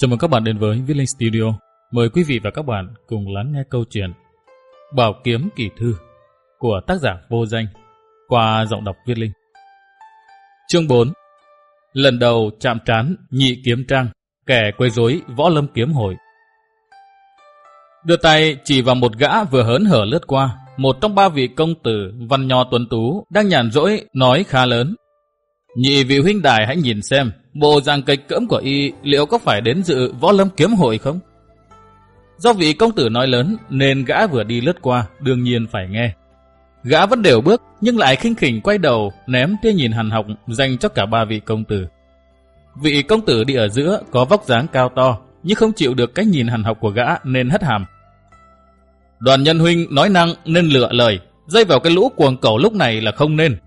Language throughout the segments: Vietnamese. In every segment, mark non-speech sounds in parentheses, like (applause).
Chào mừng các bạn đến với Viết Linh Studio. Mời quý vị và các bạn cùng lắng nghe câu chuyện Bảo Kiếm Kỳ Thư của tác giả vô danh qua giọng đọc Viết Linh. Chương 4 Lần đầu chạm trán nhị kiếm trang, kẻ quấy rối võ lâm kiếm hội. Đưa tay chỉ vào một gã vừa hớn hở lướt qua, một trong ba vị công tử văn nho tuấn tú đang nhàn rỗi nói khá lớn. Nhị vị huynh đài hãy nhìn xem, bộ dạng kịch cỡm của y liệu có phải đến dự võ lâm kiếm hội không? Do vị công tử nói lớn nên gã vừa đi lướt qua đương nhiên phải nghe. Gã vẫn đều bước nhưng lại khinh khỉnh quay đầu ném tia nhìn hàn học dành cho cả ba vị công tử. Vị công tử đi ở giữa có vóc dáng cao to nhưng không chịu được cách nhìn hàn học của gã nên hất hàm. Đoàn nhân huynh nói năng nên lựa lời, dây vào cái lũ cuồng cầu lúc này là không nên.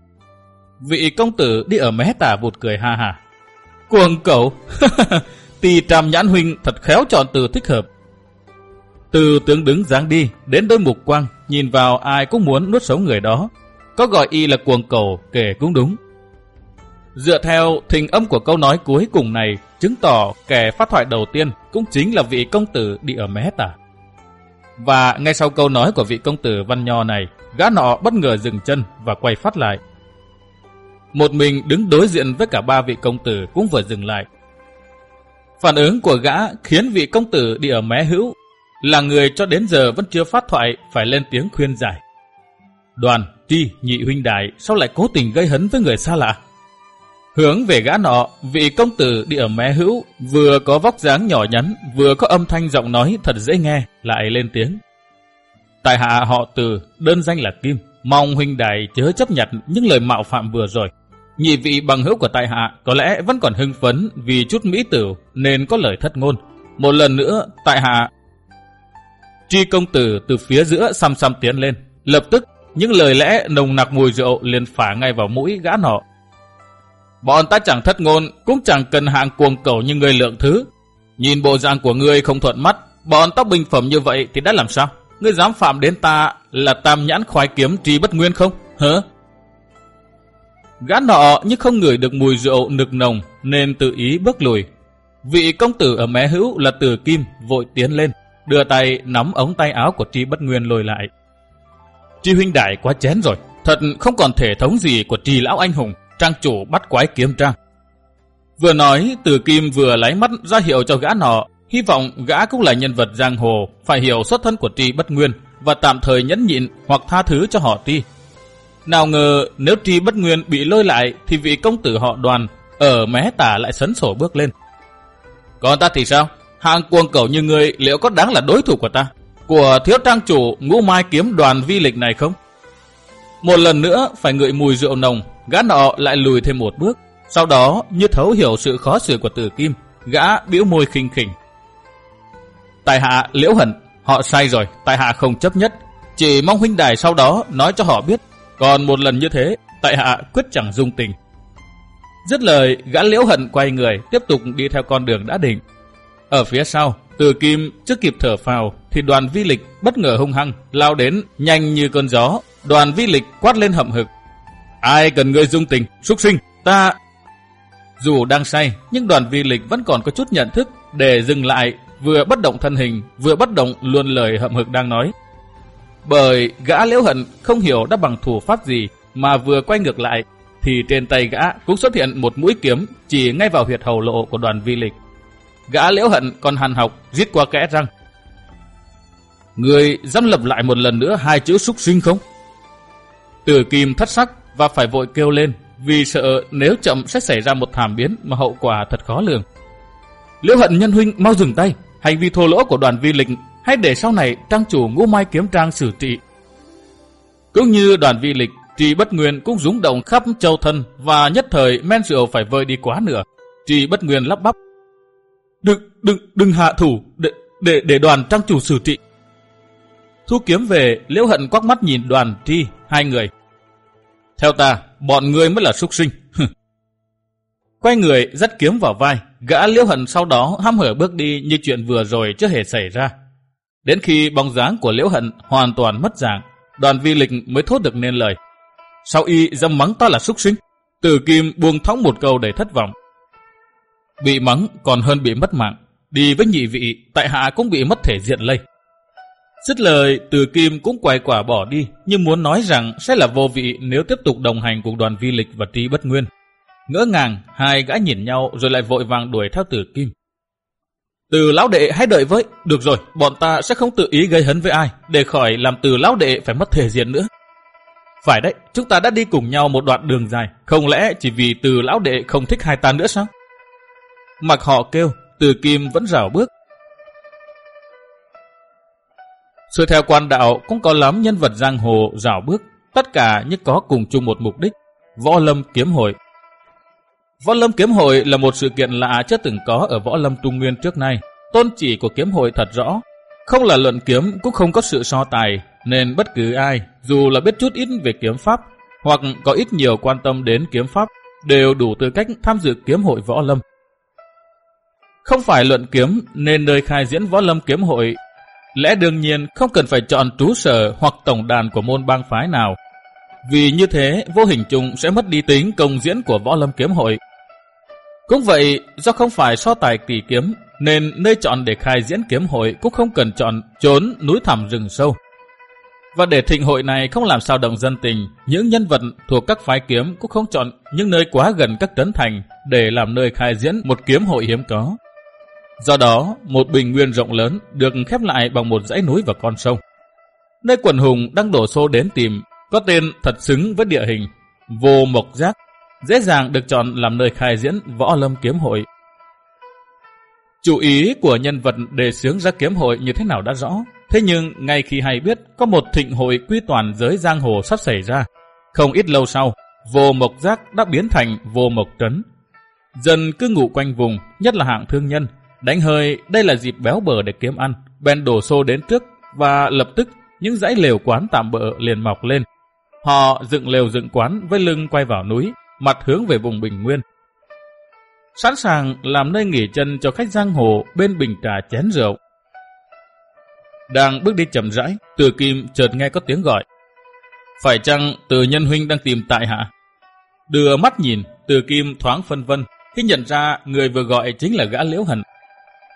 Vị công tử đi ở mé tả vụt cười ha ha. Cuồng cầu, (laughs) tì tràm nhãn huynh thật khéo chọn từ thích hợp. Từ tướng đứng dáng đi đến đôi mục quang, nhìn vào ai cũng muốn nuốt sống người đó. Có gọi y là cuồng cầu kể cũng đúng. Dựa theo thình âm của câu nói cuối cùng này, chứng tỏ kẻ phát thoại đầu tiên cũng chính là vị công tử đi ở mé tả. Và ngay sau câu nói của vị công tử văn nho này, gã nọ bất ngờ dừng chân và quay phát lại. Một mình đứng đối diện với cả ba vị công tử cũng vừa dừng lại. Phản ứng của gã khiến vị công tử đi ở mé hữu là người cho đến giờ vẫn chưa phát thoại phải lên tiếng khuyên giải. Đoàn, tri, nhị huynh đại sao lại cố tình gây hấn với người xa lạ? Hướng về gã nọ, vị công tử đi ở mé hữu, vừa có vóc dáng nhỏ nhắn, vừa có âm thanh giọng nói thật dễ nghe, lại lên tiếng. Tại hạ họ từ, đơn danh là Kim, mong huynh đại chớ chấp nhận những lời mạo phạm vừa rồi. Nhị vị bằng hữu của tại hạ có lẽ vẫn còn hưng phấn vì chút mỹ tử nên có lời thất ngôn. Một lần nữa, tại hạ... Tri công tử từ phía giữa xăm xăm tiến lên. Lập tức, những lời lẽ nồng nặc mùi rượu liền phả ngay vào mũi gã nọ. Bọn ta chẳng thất ngôn, cũng chẳng cần hạng cuồng cầu như người lượng thứ. Nhìn bộ dạng của ngươi không thuận mắt, bọn ta bình phẩm như vậy thì đã làm sao? Ngươi dám phạm đến ta là tam nhãn khoái kiếm tri bất nguyên không? Hả? Gã nọ nhưng không ngửi được mùi rượu nực nồng nên tự ý bước lùi. Vị công tử ở mé hữu là Từ Kim vội tiến lên, đưa tay nắm ống tay áo của Tri Bất Nguyên lùi lại. Tri huynh đại quá chén rồi, thật không còn thể thống gì của Tri lão anh hùng, trang chủ bắt quái kiếm trang. Vừa nói, Từ Kim vừa lấy mắt ra hiệu cho gã nọ, hy vọng gã cũng là nhân vật giang hồ, phải hiểu xuất thân của Tri Bất Nguyên và tạm thời nhẫn nhịn hoặc tha thứ cho họ Tri. Nào ngờ nếu tri bất nguyên bị lôi lại thì vị công tử họ đoàn ở mé tả lại sấn sổ bước lên. Còn ta thì sao? Hạng cuồng cầu như ngươi liệu có đáng là đối thủ của ta? Của thiếu trang chủ ngũ mai kiếm đoàn vi lịch này không? Một lần nữa phải ngửi mùi rượu nồng, gã nọ lại lùi thêm một bước. Sau đó như thấu hiểu sự khó xử của tử kim, gã biểu môi khinh khỉnh. Tài hạ liễu hận, họ sai rồi, tài hạ không chấp nhất. Chỉ mong huynh đài sau đó nói cho họ biết còn một lần như thế, tại hạ quyết chẳng dung tình. Dứt lời, gã liễu hận quay người, tiếp tục đi theo con đường đã định. Ở phía sau, từ kim chưa kịp thở phào, thì đoàn vi lịch bất ngờ hung hăng, lao đến, nhanh như cơn gió. Đoàn vi lịch quát lên hậm hực. Ai cần người dung tình, xuất sinh, ta... Dù đang say, nhưng đoàn vi lịch vẫn còn có chút nhận thức để dừng lại, vừa bất động thân hình, vừa bất động luôn lời hậm hực đang nói. Bởi gã liễu hận không hiểu đã bằng thủ pháp gì mà vừa quay ngược lại thì trên tay gã cũng xuất hiện một mũi kiếm chỉ ngay vào huyệt hầu lộ của đoàn vi lịch. Gã liễu hận còn hàn học giết qua kẽ răng. Người dám lập lại một lần nữa hai chữ súc sinh không? Tử kim thất sắc và phải vội kêu lên vì sợ nếu chậm sẽ xảy ra một thảm biến mà hậu quả thật khó lường. Liễu hận nhân huynh mau dừng tay, hành vi thô lỗ của đoàn vi lịch hay để sau này trang chủ ngũ mai kiếm trang xử trị. Cũng như đoàn vi lịch, trì bất nguyên cũng rúng động khắp châu thân và nhất thời men rượu phải vơi đi quá nửa. Trì bất nguyên lắp bắp. Đừng, đừng, đừng hạ thủ để, để, để đoàn trang chủ xử trị. Thu kiếm về, liễu hận quắc mắt nhìn đoàn Trì, hai người. Theo ta, bọn người mới là súc sinh. Quay người dắt kiếm vào vai, gã liễu hận sau đó hăm hở bước đi như chuyện vừa rồi chưa hề xảy ra. Đến khi bóng dáng của Liễu Hận hoàn toàn mất dạng, đoàn vi lịch mới thốt được nên lời. Sao y dâm mắng ta là súc sinh? Từ Kim buông thõng một câu để thất vọng. Bị mắng còn hơn bị mất mạng. đi với nhị vị, tại hạ cũng bị mất thể diện lây. Dứt lời, từ kim cũng quay quả bỏ đi, nhưng muốn nói rằng sẽ là vô vị nếu tiếp tục đồng hành cùng đoàn vi lịch và trí bất nguyên. Ngỡ ngàng, hai gã nhìn nhau rồi lại vội vàng đuổi theo từ kim. Từ lão đệ hãy đợi với, được rồi, bọn ta sẽ không tự ý gây hấn với ai, để khỏi làm từ lão đệ phải mất thể diện nữa. Phải đấy, chúng ta đã đi cùng nhau một đoạn đường dài, không lẽ chỉ vì từ lão đệ không thích hai ta nữa sao? Mặc họ kêu, từ kim vẫn rào bước. Sự theo quan đạo cũng có lắm nhân vật giang hồ rào bước, tất cả như có cùng chung một mục đích, võ lâm kiếm hội. Võ lâm kiếm hội là một sự kiện lạ chưa từng có ở võ lâm trung nguyên trước nay. Tôn chỉ của kiếm hội thật rõ, không là luận kiếm cũng không có sự so tài, nên bất cứ ai, dù là biết chút ít về kiếm pháp, hoặc có ít nhiều quan tâm đến kiếm pháp, đều đủ tư cách tham dự kiếm hội võ lâm. Không phải luận kiếm nên nơi khai diễn võ lâm kiếm hội lẽ đương nhiên không cần phải chọn trú sở hoặc tổng đàn của môn bang phái nào. Vì như thế vô hình chung sẽ mất đi tính công diễn của võ lâm kiếm hội. Cũng vậy, do không phải so tài kỳ kiếm, nên nơi chọn để khai diễn kiếm hội cũng không cần chọn trốn núi thẳm rừng sâu. Và để thịnh hội này không làm sao động dân tình, những nhân vật thuộc các phái kiếm cũng không chọn những nơi quá gần các trấn thành để làm nơi khai diễn một kiếm hội hiếm có. Do đó, một bình nguyên rộng lớn được khép lại bằng một dãy núi và con sông. Nơi quần hùng đang đổ xô đến tìm có tên thật xứng với địa hình, vô mộc giác, dễ dàng được chọn làm nơi khai diễn võ lâm kiếm hội. Chủ ý của nhân vật đề xướng ra kiếm hội như thế nào đã rõ, thế nhưng ngay khi hay biết có một thịnh hội quy toàn giới giang hồ sắp xảy ra, không ít lâu sau, vô mộc giác đã biến thành vô mộc trấn. Dân cứ ngủ quanh vùng, nhất là hạng thương nhân, Đánh hơi, đây là dịp béo bờ để kiếm ăn. bèn đổ xô đến trước và lập tức những dãy lều quán tạm bỡ liền mọc lên. Họ dựng lều dựng quán với lưng quay vào núi, mặt hướng về vùng Bình Nguyên. Sẵn sàng làm nơi nghỉ chân cho khách giang hồ bên bình trà chén rượu. Đang bước đi chậm rãi, từ kim chợt nghe có tiếng gọi. Phải chăng từ nhân huynh đang tìm tại hạ? Đưa mắt nhìn, từ kim thoáng phân vân, khi nhận ra người vừa gọi chính là gã liễu hận.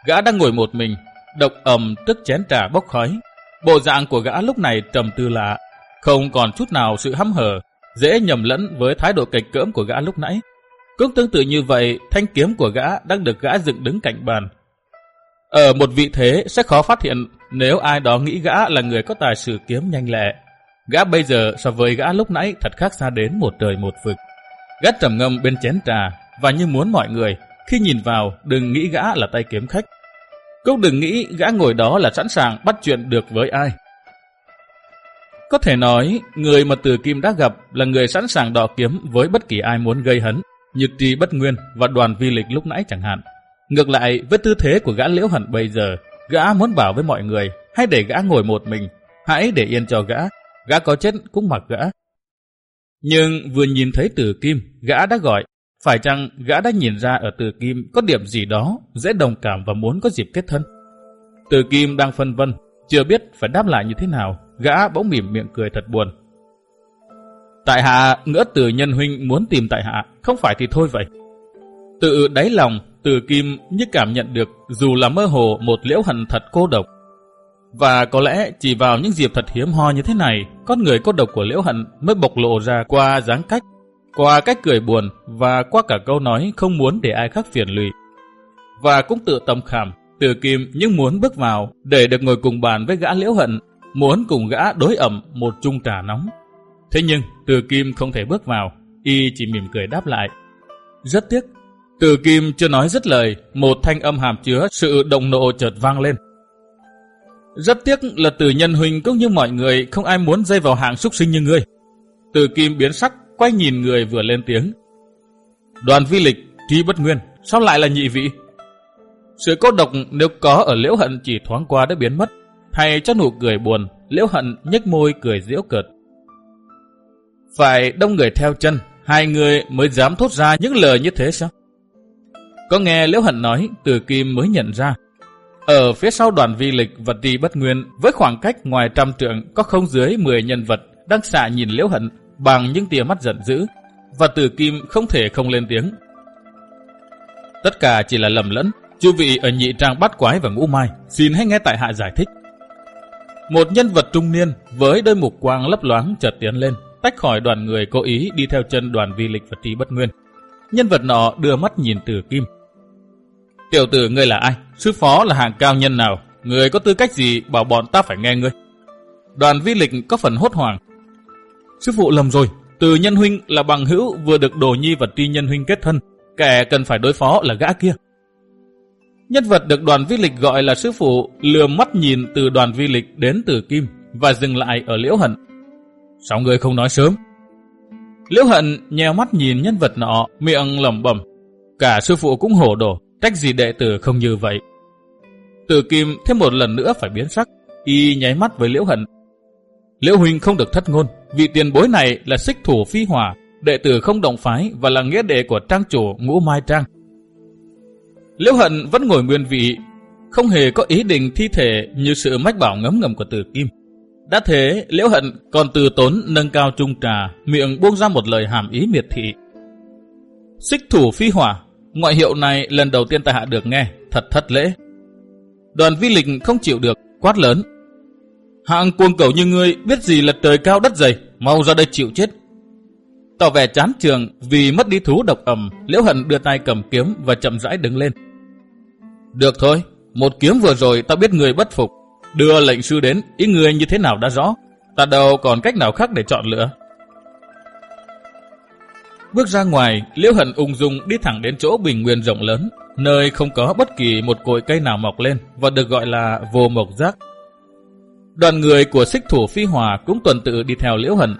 Gã đang ngồi một mình, độc ẩm tức chén trà bốc khói. Bộ dạng của gã lúc này trầm tư lạ, không còn chút nào sự hăm hở, dễ nhầm lẫn với thái độ kịch cỡm của gã lúc nãy. Cũng tương tự như vậy, thanh kiếm của gã đang được gã dựng đứng cạnh bàn. Ở một vị thế sẽ khó phát hiện nếu ai đó nghĩ gã là người có tài sử kiếm nhanh lẹ. Gã bây giờ so với gã lúc nãy thật khác xa đến một trời một vực. Gã trầm ngâm bên chén trà và như muốn mọi người khi nhìn vào đừng nghĩ gã là tay kiếm khách. Cũng đừng nghĩ gã ngồi đó là sẵn sàng bắt chuyện được với ai. Có thể nói, người mà Từ Kim đã gặp là người sẵn sàng đọ kiếm với bất kỳ ai muốn gây hấn, nhược Trì Bất Nguyên và đoàn vi lịch lúc nãy chẳng hạn. Ngược lại, với tư thế của gã liễu hận bây giờ, gã muốn bảo với mọi người, hãy để gã ngồi một mình, hãy để yên cho gã, gã có chết cũng mặc gã. Nhưng vừa nhìn thấy Từ Kim, gã đã gọi, phải chăng gã đã nhìn ra ở Từ Kim có điểm gì đó dễ đồng cảm và muốn có dịp kết thân? Từ Kim đang phân vân, chưa biết phải đáp lại như thế nào, gã bỗng mỉm miệng cười thật buồn. Tại hạ ngỡ từ nhân huynh muốn tìm tại hạ, không phải thì thôi vậy. Tự đáy lòng, từ kim như cảm nhận được dù là mơ hồ một liễu hận thật cô độc. Và có lẽ chỉ vào những dịp thật hiếm ho như thế này, con người cô độc của liễu hận mới bộc lộ ra qua dáng cách qua cách cười buồn và qua cả câu nói không muốn để ai khác phiền lụy. Và cũng tự tâm khảm, từ kim nhưng muốn bước vào để được ngồi cùng bàn với gã liễu hận, muốn cùng gã đối ẩm một chung trà nóng. Thế nhưng từ kim không thể bước vào, y chỉ mỉm cười đáp lại. Rất tiếc, từ kim chưa nói dứt lời, một thanh âm hàm chứa sự động nộ chợt vang lên. Rất tiếc là từ nhân huynh cũng như mọi người không ai muốn dây vào hạng xúc sinh như ngươi. Từ kim biến sắc quay nhìn người vừa lên tiếng. Đoàn vi lịch, trí bất nguyên, sao lại là nhị vị? Sự cô độc nếu có ở liễu hận chỉ thoáng qua đã biến mất, hay cho nụ cười buồn, liễu hận nhếch môi cười diễu cợt. Phải đông người theo chân, hai người mới dám thốt ra những lời như thế sao? Có nghe liễu hận nói, từ kim mới nhận ra. Ở phía sau đoàn vi lịch và trì bất nguyên, với khoảng cách ngoài trăm trượng có không dưới 10 nhân vật đang xạ nhìn liễu hận bằng những tia mắt giận dữ, và Từ Kim không thể không lên tiếng. Tất cả chỉ là lầm lẫn, Chư vị ở nhị trang bắt quái và ngũ mai, xin hãy nghe tại hạ giải thích. Một nhân vật trung niên với đôi mục quang lấp loáng chợt tiến lên, tách khỏi đoàn người cố ý đi theo chân đoàn vi lịch và trí bất nguyên. Nhân vật nọ đưa mắt nhìn từ kim. Tiểu tử ngươi là ai? Sư phó là hạng cao nhân nào? Người có tư cách gì bảo bọn ta phải nghe ngươi? Đoàn vi lịch có phần hốt hoảng. Sư phụ lầm rồi, từ nhân huynh là bằng hữu vừa được đồ nhi và tri nhân huynh kết thân, kẻ cần phải đối phó là gã kia. Nhân vật được đoàn vi lịch gọi là sư phụ lừa mắt nhìn từ đoàn vi lịch đến từ kim và dừng lại ở liễu hận. Sao người không nói sớm? Liễu hận nheo mắt nhìn nhân vật nọ, miệng lẩm bẩm. Cả sư phụ cũng hổ đổ, trách gì đệ tử không như vậy. Từ kim thêm một lần nữa phải biến sắc, y nháy mắt với liễu hận. Liễu huynh không được thất ngôn, vị tiền bối này là xích thủ phi Hòa đệ tử không đồng phái và là nghĩa đệ của trang chủ ngũ mai trang. Liễu Hận vẫn ngồi nguyên vị, không hề có ý định thi thể như sự mách bảo ngấm ngầm của Từ Kim. Đã thế, Liễu Hận còn từ tốn nâng cao trung trà, miệng buông ra một lời hàm ý miệt thị. Xích thủ phi hỏa, ngoại hiệu này lần đầu tiên tại hạ được nghe, thật thất lễ. Đoàn vi lịch không chịu được, quát lớn. Hạng cuồng cầu như ngươi biết gì là trời cao đất dày, mau ra đây chịu chết. Tỏ vẻ chán trường vì mất đi thú độc ẩm, Liễu Hận đưa tay cầm kiếm và chậm rãi đứng lên. Được thôi, một kiếm vừa rồi ta biết người bất phục. Đưa lệnh sư đến, ý người như thế nào đã rõ. Ta đâu còn cách nào khác để chọn lựa. Bước ra ngoài, Liễu Hận ung dung đi thẳng đến chỗ bình nguyên rộng lớn, nơi không có bất kỳ một cội cây nào mọc lên và được gọi là vô mộc giác. Đoàn người của xích thủ phi hòa cũng tuần tự đi theo Liễu Hận.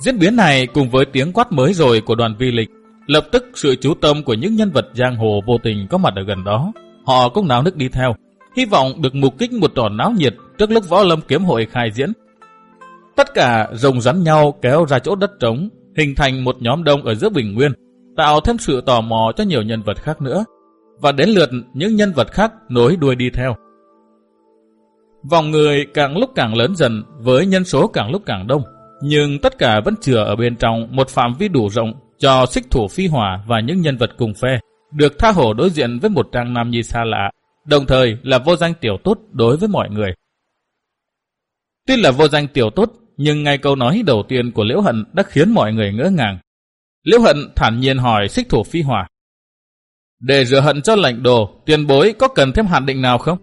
Diễn biến này cùng với tiếng quát mới rồi của đoàn vi lịch, lập tức sự chú tâm của những nhân vật giang hồ vô tình có mặt ở gần đó họ cũng náo nức đi theo, hy vọng được mục kích một trò náo nhiệt trước lúc võ lâm kiếm hội khai diễn. Tất cả rồng rắn nhau kéo ra chỗ đất trống, hình thành một nhóm đông ở giữa bình nguyên, tạo thêm sự tò mò cho nhiều nhân vật khác nữa, và đến lượt những nhân vật khác nối đuôi đi theo. Vòng người càng lúc càng lớn dần với nhân số càng lúc càng đông, nhưng tất cả vẫn chừa ở bên trong một phạm vi đủ rộng cho xích thủ phi hỏa và những nhân vật cùng phe được tha hồ đối diện với một trang nam nhi xa lạ, đồng thời là vô danh tiểu tốt đối với mọi người. Tuy là vô danh tiểu tốt, nhưng ngay câu nói đầu tiên của Liễu Hận đã khiến mọi người ngỡ ngàng. Liễu Hận thản nhiên hỏi xích thủ phi hỏa. Để rửa hận cho lệnh đồ, tiền bối có cần thêm hạn định nào không?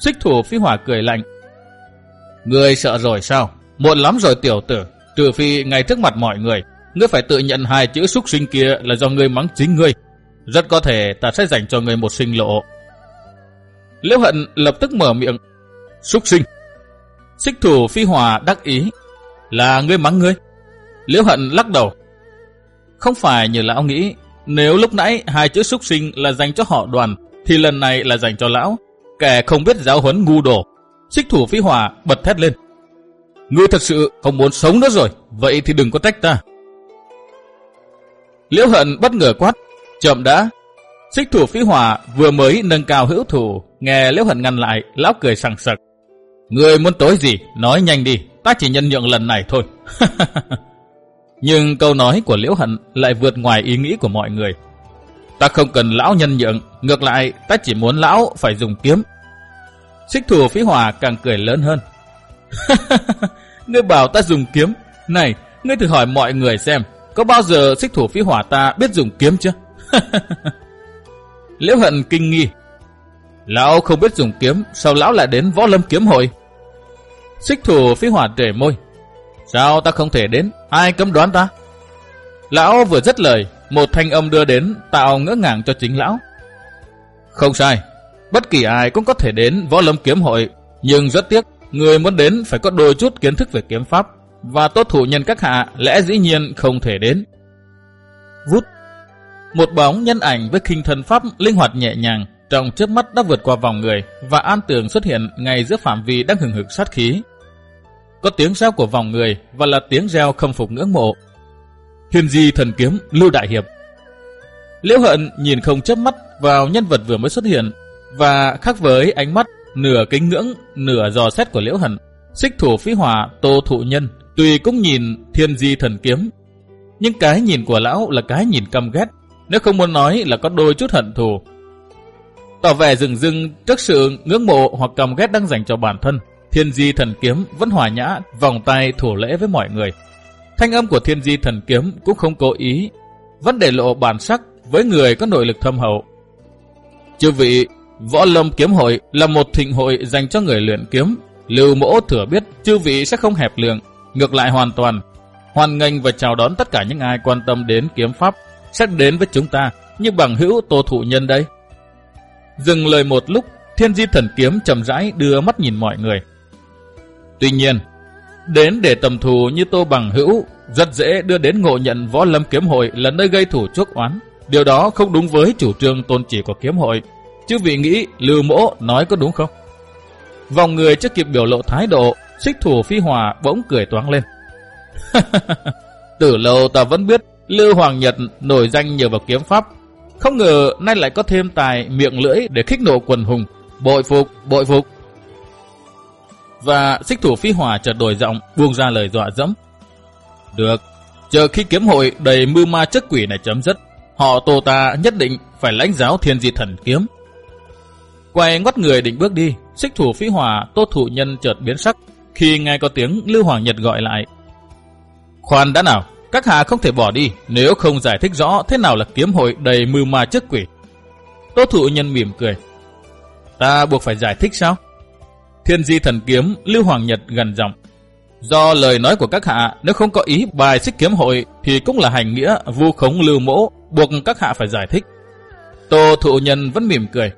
Xích thủ phi hỏa cười lạnh. Người sợ rồi sao? Muộn lắm rồi tiểu tử, trừ phi ngay trước mặt mọi người. Ngươi phải tự nhận hai chữ xúc sinh kia là do ngươi mắng chính ngươi, rất có thể ta sẽ dành cho người một sinh lộ. Liễu hận lập tức mở miệng. Xúc sinh. Xích thủ phi hòa đắc ý. Là ngươi mắng ngươi. Liễu hận lắc đầu. Không phải như lão nghĩ. Nếu lúc nãy hai chữ xúc sinh là dành cho họ đoàn, thì lần này là dành cho lão. Kẻ không biết giáo huấn ngu đồ. Xích thủ phi hòa bật thét lên. Ngươi thật sự không muốn sống nữa rồi, vậy thì đừng có trách ta. Liễu hận bất ngờ quát. Chậm đã. Xích thủ phí hỏa vừa mới nâng cao hữu thủ, nghe Liễu Hận ngăn lại, lão cười sằng sặc. Người muốn tối gì, nói nhanh đi, ta chỉ nhân nhượng lần này thôi. (laughs) Nhưng câu nói của Liễu Hận lại vượt ngoài ý nghĩ của mọi người. Ta không cần lão nhân nhượng, ngược lại ta chỉ muốn lão phải dùng kiếm. Xích thủ phí hòa càng cười lớn hơn. (laughs) ngươi bảo ta dùng kiếm. Này, ngươi thử hỏi mọi người xem, có bao giờ xích thủ phí hỏa ta biết dùng kiếm chưa? (laughs) Liễu hận kinh nghi. Lão không biết dùng kiếm, sao lão lại đến võ lâm kiếm hội? Xích thủ phi hỏa trề môi. Sao ta không thể đến, ai cấm đoán ta? Lão vừa dứt lời, một thanh âm đưa đến tạo ngỡ ngàng cho chính lão. Không sai, bất kỳ ai cũng có thể đến võ lâm kiếm hội, nhưng rất tiếc, người muốn đến phải có đôi chút kiến thức về kiếm pháp, và tốt thủ nhân các hạ lẽ dĩ nhiên không thể đến. Vút một bóng nhân ảnh với khinh thần pháp linh hoạt nhẹ nhàng, trong chớp mắt đã vượt qua vòng người và an tường xuất hiện ngay giữa phạm vi đang hừng hực sát khí. Có tiếng reo của vòng người và là tiếng reo khâm phục ngưỡng mộ. Thiên di thần kiếm Lưu Đại Hiệp Liễu Hận nhìn không chớp mắt vào nhân vật vừa mới xuất hiện và khác với ánh mắt nửa kính ngưỡng, nửa dò xét của Liễu Hận, xích thủ phí hỏa Tô Thụ Nhân tùy cũng nhìn thiên di thần kiếm. Nhưng cái nhìn của lão là cái nhìn căm ghét nếu không muốn nói là có đôi chút hận thù. Tỏ vẻ rừng rưng trước sự ngưỡng mộ hoặc căm ghét đang dành cho bản thân, thiên di thần kiếm vẫn hòa nhã, vòng tay thủ lễ với mọi người. Thanh âm của thiên di thần kiếm cũng không cố ý, vẫn để lộ bản sắc với người có nội lực thâm hậu. Chư vị, Võ Lâm Kiếm Hội là một thịnh hội dành cho người luyện kiếm. Lưu mỗ thừa biết chư vị sẽ không hẹp lượng, ngược lại hoàn toàn. Hoan nghênh và chào đón tất cả những ai quan tâm đến kiếm pháp sẽ đến với chúng ta như bằng hữu tô thụ nhân đây. Dừng lời một lúc, thiên di thần kiếm chậm rãi đưa mắt nhìn mọi người. Tuy nhiên, đến để tầm thù như tô bằng hữu, rất dễ đưa đến ngộ nhận võ lâm kiếm hội là nơi gây thủ chuốc oán. Điều đó không đúng với chủ trương tôn chỉ của kiếm hội. Chứ vị nghĩ lưu mỗ nói có đúng không? Vòng người chưa kịp biểu lộ thái độ, xích thủ phi hòa bỗng cười toáng lên. (laughs) Từ lâu ta vẫn biết Lưu Hoàng Nhật nổi danh nhờ vào kiếm pháp. Không ngờ nay lại có thêm tài miệng lưỡi để khích nộ quần hùng. Bội phục, bội phục. Và xích thủ phi hòa chợt đổi giọng buông ra lời dọa dẫm. Được, chờ khi kiếm hội đầy mưu ma chất quỷ này chấm dứt, họ tô ta nhất định phải lãnh giáo thiên di thần kiếm. Quay ngoắt người định bước đi, xích thủ phi hòa tô thủ nhân chợt biến sắc khi nghe có tiếng Lưu Hoàng Nhật gọi lại. Khoan đã nào, các hạ không thể bỏ đi, nếu không giải thích rõ thế nào là kiếm hội đầy mưu ma chức quỷ. Tô thụ nhân mỉm cười. Ta buộc phải giải thích sao? Thiên di thần kiếm, Lưu Hoàng Nhật gần giọng. Do lời nói của các hạ, nếu không có ý bài xích kiếm hội thì cũng là hành nghĩa, vu khống lưu mỗ, buộc các hạ phải giải thích. Tô thụ nhân vẫn mỉm cười.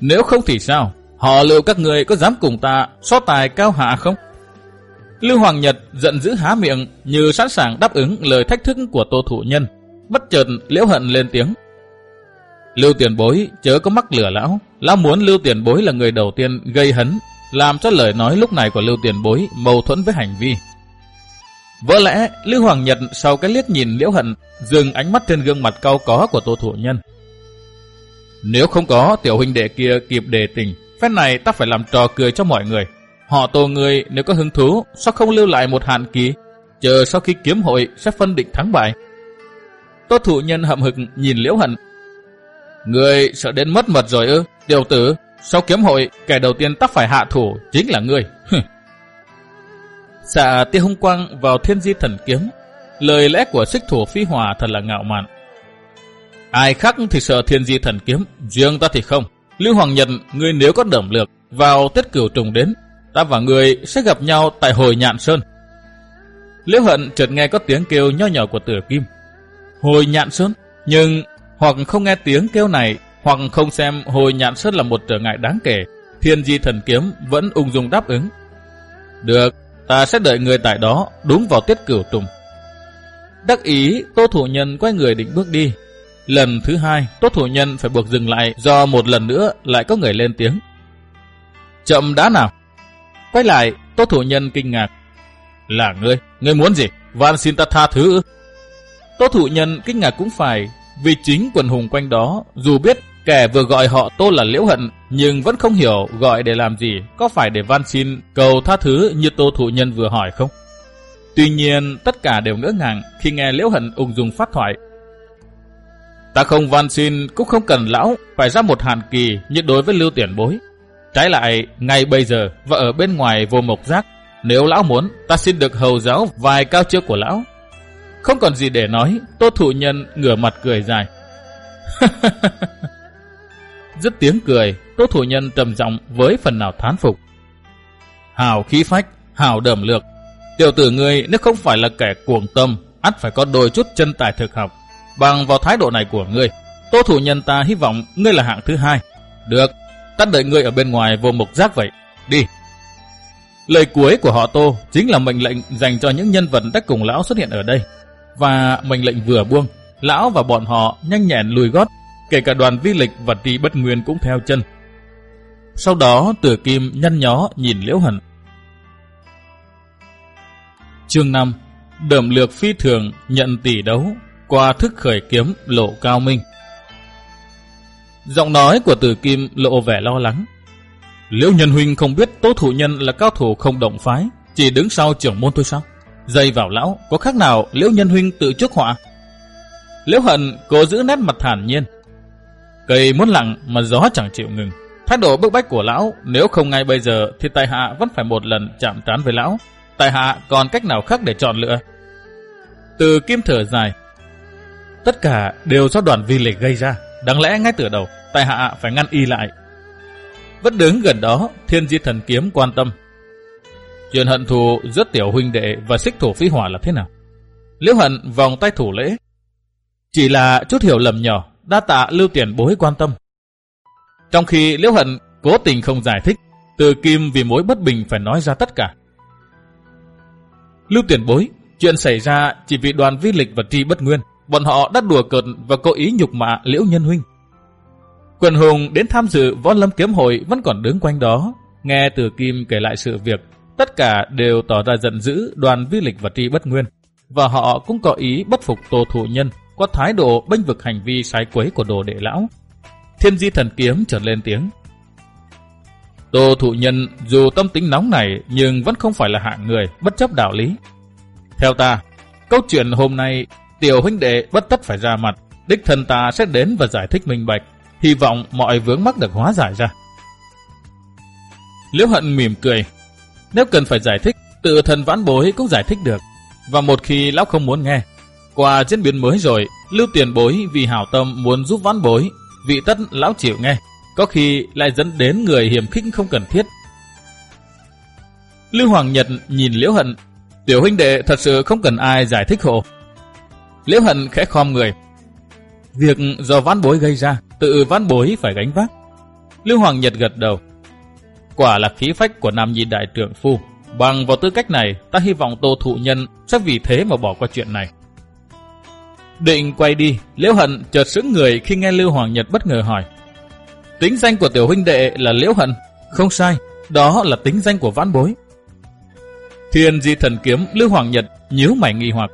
Nếu không thì sao? Họ liệu các người có dám cùng ta so tài cao hạ không? Lưu Hoàng Nhật giận dữ há miệng như sẵn sàng đáp ứng lời thách thức của tô thủ nhân. Bất chợt liễu hận lên tiếng. Lưu tiền bối chớ có mắc lửa lão. Lão muốn lưu tiền bối là người đầu tiên gây hấn, làm cho lời nói lúc này của lưu tiền bối mâu thuẫn với hành vi. Vỡ lẽ, Lưu Hoàng Nhật sau cái liếc nhìn liễu hận, dừng ánh mắt trên gương mặt cao có của tô thủ nhân. Nếu không có tiểu huynh đệ kia kịp đề tình, phép này ta phải làm trò cười cho mọi người. Họ tổ người nếu có hứng thú, sao không lưu lại một hạn kỳ, chờ sau khi kiếm hội sẽ phân định thắng bại. Tô thủ nhân hậm hực nhìn liễu hận. Người sợ đến mất mật rồi ư, điều tử, sau kiếm hội, kẻ đầu tiên tắt phải hạ thủ chính là ngươi. (laughs) Xạ tia hung quang vào thiên di thần kiếm, lời lẽ của xích thủ phi hòa thật là ngạo mạn. Ai khác thì sợ thiên di thần kiếm, riêng ta thì không. Lưu Hoàng Nhật, ngươi nếu có đẩm lược, vào Tết Cửu Trùng đến, ta và người sẽ gặp nhau tại hồi Nhạn Sơn. Liễu Hận chợt nghe có tiếng kêu nho nhỏ của Tử Kim. Hồi Nhạn Sơn, nhưng hoặc không nghe tiếng kêu này, hoặc không xem hồi Nhạn Sơn là một trở ngại đáng kể, Thiên Di Thần Kiếm vẫn ung dung đáp ứng. Được, ta sẽ đợi người tại đó, đúng vào tiết cửu trùng. Đắc ý, Tô Thủ Nhân quay người định bước đi. Lần thứ hai, Tô Thủ Nhân phải buộc dừng lại do một lần nữa lại có người lên tiếng. Chậm đã nào? Quay lại, Tô Thủ Nhân kinh ngạc. Là ngươi, ngươi muốn gì? Van xin ta tha thứ. Tô Thủ Nhân kinh ngạc cũng phải, vì chính quần hùng quanh đó, dù biết kẻ vừa gọi họ Tô là Liễu Hận, nhưng vẫn không hiểu gọi để làm gì, có phải để van xin cầu tha thứ như Tô Thủ Nhân vừa hỏi không? Tuy nhiên, tất cả đều ngỡ ngàng khi nghe Liễu Hận ung dung phát thoại. Ta không van xin, cũng không cần lão, phải ra một hàn kỳ như đối với lưu tiền bối. Trái lại, ngay bây giờ và ở bên ngoài vô mộc giác, nếu lão muốn, ta xin được hầu giáo vài cao chiêu của lão. Không còn gì để nói, tô thủ nhân ngửa mặt cười dài. (laughs) Dứt tiếng cười, tô thủ nhân trầm giọng với phần nào thán phục. Hào khí phách, hào đầm lược. Tiểu tử ngươi nếu không phải là kẻ cuồng tâm, ắt phải có đôi chút chân tài thực học. Bằng vào thái độ này của ngươi, tô thủ nhân ta hy vọng ngươi là hạng thứ hai. Được, ta đợi người ở bên ngoài vô mục giác vậy. Đi. Lời cuối của họ Tô chính là mệnh lệnh dành cho những nhân vật đã cùng lão xuất hiện ở đây. Và mệnh lệnh vừa buông, lão và bọn họ nhanh nhẹn lùi gót, kể cả đoàn vi lịch và tri bất nguyên cũng theo chân. Sau đó tử kim nhăn nhó nhìn liễu hận. Chương 5 Đẩm lược phi thường nhận tỷ đấu qua thức khởi kiếm lộ cao minh. Giọng nói của Từ kim lộ vẻ lo lắng. Liễu nhân huynh không biết tố thủ nhân là cao thủ không động phái, chỉ đứng sau trưởng môn thôi sao? Dây vào lão, có khác nào liễu nhân huynh tự chuốc họa? Liễu hận cố giữ nét mặt thản nhiên. Cây muốn lặng mà gió chẳng chịu ngừng. Thái độ bức bách của lão nếu không ngay bây giờ thì tài hạ vẫn phải một lần chạm trán với lão. Tài hạ còn cách nào khác để chọn lựa? Từ kim thở dài. Tất cả đều do đoàn vi lịch gây ra. Đáng lẽ ngay từ đầu, tài hạ phải ngăn y lại. Vẫn đứng gần đó, thiên di thần kiếm quan tâm. Chuyện hận thù giữa tiểu huynh đệ và xích thủ phi hỏa là thế nào? Liễu hận vòng tay thủ lễ. Chỉ là chút hiểu lầm nhỏ, đa tạ lưu tiền bối quan tâm. Trong khi Liễu hận cố tình không giải thích, từ kim vì mối bất bình phải nói ra tất cả. Lưu tiền bối, chuyện xảy ra chỉ vì đoàn vi lịch và tri bất nguyên. Bọn họ đã đùa cợt và cố ý nhục mạ Liễu Nhân Huynh. Quần hùng đến tham dự võ lâm kiếm hội vẫn còn đứng quanh đó. Nghe từ kim kể lại sự việc, tất cả đều tỏ ra giận dữ đoàn vi lịch và tri bất nguyên. Và họ cũng có ý bất phục tô thủ nhân có thái độ bênh vực hành vi sai quấy của đồ đệ lão. Thiên di thần kiếm trở lên tiếng. Tô thụ nhân dù tâm tính nóng này nhưng vẫn không phải là hạng người bất chấp đạo lý. Theo ta, câu chuyện hôm nay tiểu huynh đệ bất tất phải ra mặt, đích thân ta sẽ đến và giải thích minh bạch, hy vọng mọi vướng mắc được hóa giải ra. Liễu hận mỉm cười, nếu cần phải giải thích, tự thần vãn bối cũng giải thích được. Và một khi lão không muốn nghe, qua diễn biến mới rồi, lưu tiền bối vì hảo tâm muốn giúp vãn bối, vị tất lão chịu nghe, có khi lại dẫn đến người hiểm khích không cần thiết. Lưu Hoàng Nhật nhìn Liễu Hận, tiểu huynh đệ thật sự không cần ai giải thích hộ. Liễu Hận khẽ khom người. Việc do vãn bối gây ra, tự vãn bối phải gánh vác. Lưu Hoàng Nhật gật đầu. Quả là khí phách của Nam Nhi Đại trưởng Phu. Bằng vào tư cách này, ta hy vọng Tô Thụ Nhân sẽ vì thế mà bỏ qua chuyện này. Định quay đi, Liễu Hận chợt sững người khi nghe Lưu Hoàng Nhật bất ngờ hỏi. Tính danh của tiểu huynh đệ là Liễu Hận. Không sai, đó là tính danh của vãn bối. Thiên di thần kiếm Lưu Hoàng Nhật nhíu mày nghi hoặc.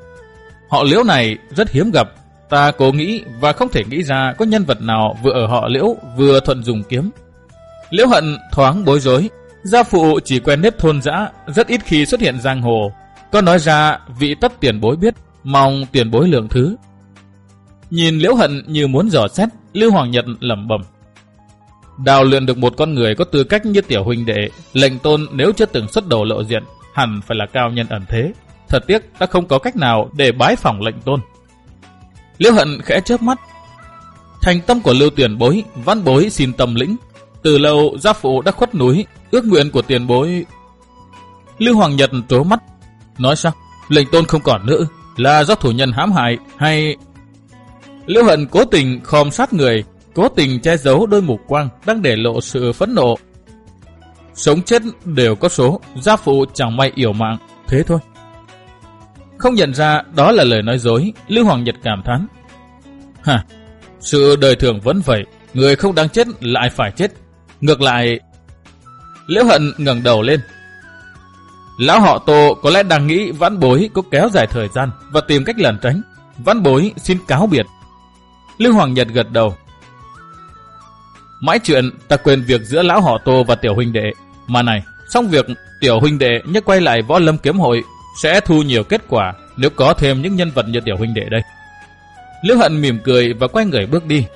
Họ Liễu này rất hiếm gặp. Ta cố nghĩ và không thể nghĩ ra có nhân vật nào vừa ở họ Liễu vừa thuận dùng kiếm. Liễu Hận thoáng bối rối. Gia phụ chỉ quen nếp thôn dã, rất ít khi xuất hiện giang hồ. Có nói ra vị tất tiền bối biết, mong tiền bối lượng thứ. Nhìn Liễu Hận như muốn dò xét, Lưu Hoàng Nhật lẩm bẩm. Đào luyện được một con người có tư cách như tiểu huynh đệ, lệnh tôn nếu chưa từng xuất đầu lộ diện, hẳn phải là cao nhân ẩn thế. Thật tiếc ta không có cách nào để bái phỏng lệnh tôn. Liễu Hận khẽ chớp mắt. Thành tâm của Lưu Tiền Bối, văn bối xin tâm lĩnh. Từ lâu gia phụ đã khuất núi, ước nguyện của tiền bối. Lưu Hoàng Nhật trố mắt. Nói sao? Lệnh tôn không còn nữa, là do thủ nhân hãm hại hay Liễu Hận cố tình khom sát người, cố tình che giấu đôi mục quang đang để lộ sự phẫn nộ. Sống chết đều có số, gia phụ chẳng may yểu mạng, thế thôi. Không nhận ra đó là lời nói dối, Lưu Hoàng Nhật cảm thán. Hả, sự đời thường vẫn vậy, người không đáng chết lại phải chết. Ngược lại, Liễu Hận ngẩng đầu lên. Lão họ Tô có lẽ đang nghĩ vãn bối có kéo dài thời gian và tìm cách lẩn tránh. Vãn bối xin cáo biệt. Lưu Hoàng Nhật gật đầu. Mãi chuyện ta quên việc giữa lão họ Tô và tiểu huynh đệ. Mà này, xong việc tiểu huynh đệ nhắc quay lại võ lâm kiếm hội sẽ thu nhiều kết quả nếu có thêm những nhân vật như tiểu huynh đệ đây. Lưu Hận mỉm cười và quay người bước đi.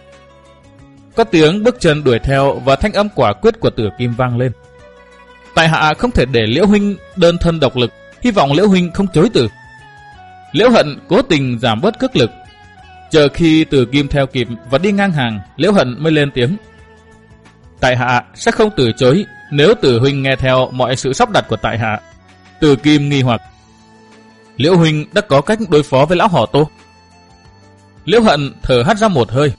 Có tiếng bước chân đuổi theo và thanh âm quả quyết của tử kim vang lên. Tại hạ không thể để Liễu Huynh đơn thân độc lực, hy vọng Liễu Huynh không chối từ. Liễu Hận cố tình giảm bớt cước lực Chờ khi Tử Kim theo kịp và đi ngang hàng, Liễu Hận mới lên tiếng. Tại hạ sẽ không từ chối nếu Tử Huynh nghe theo mọi sự sắp đặt của tại hạ. Tử Kim nghi hoặc. Liễu Huynh đã có cách đối phó với lão họ Tô. Liễu Hận thở hắt ra một hơi.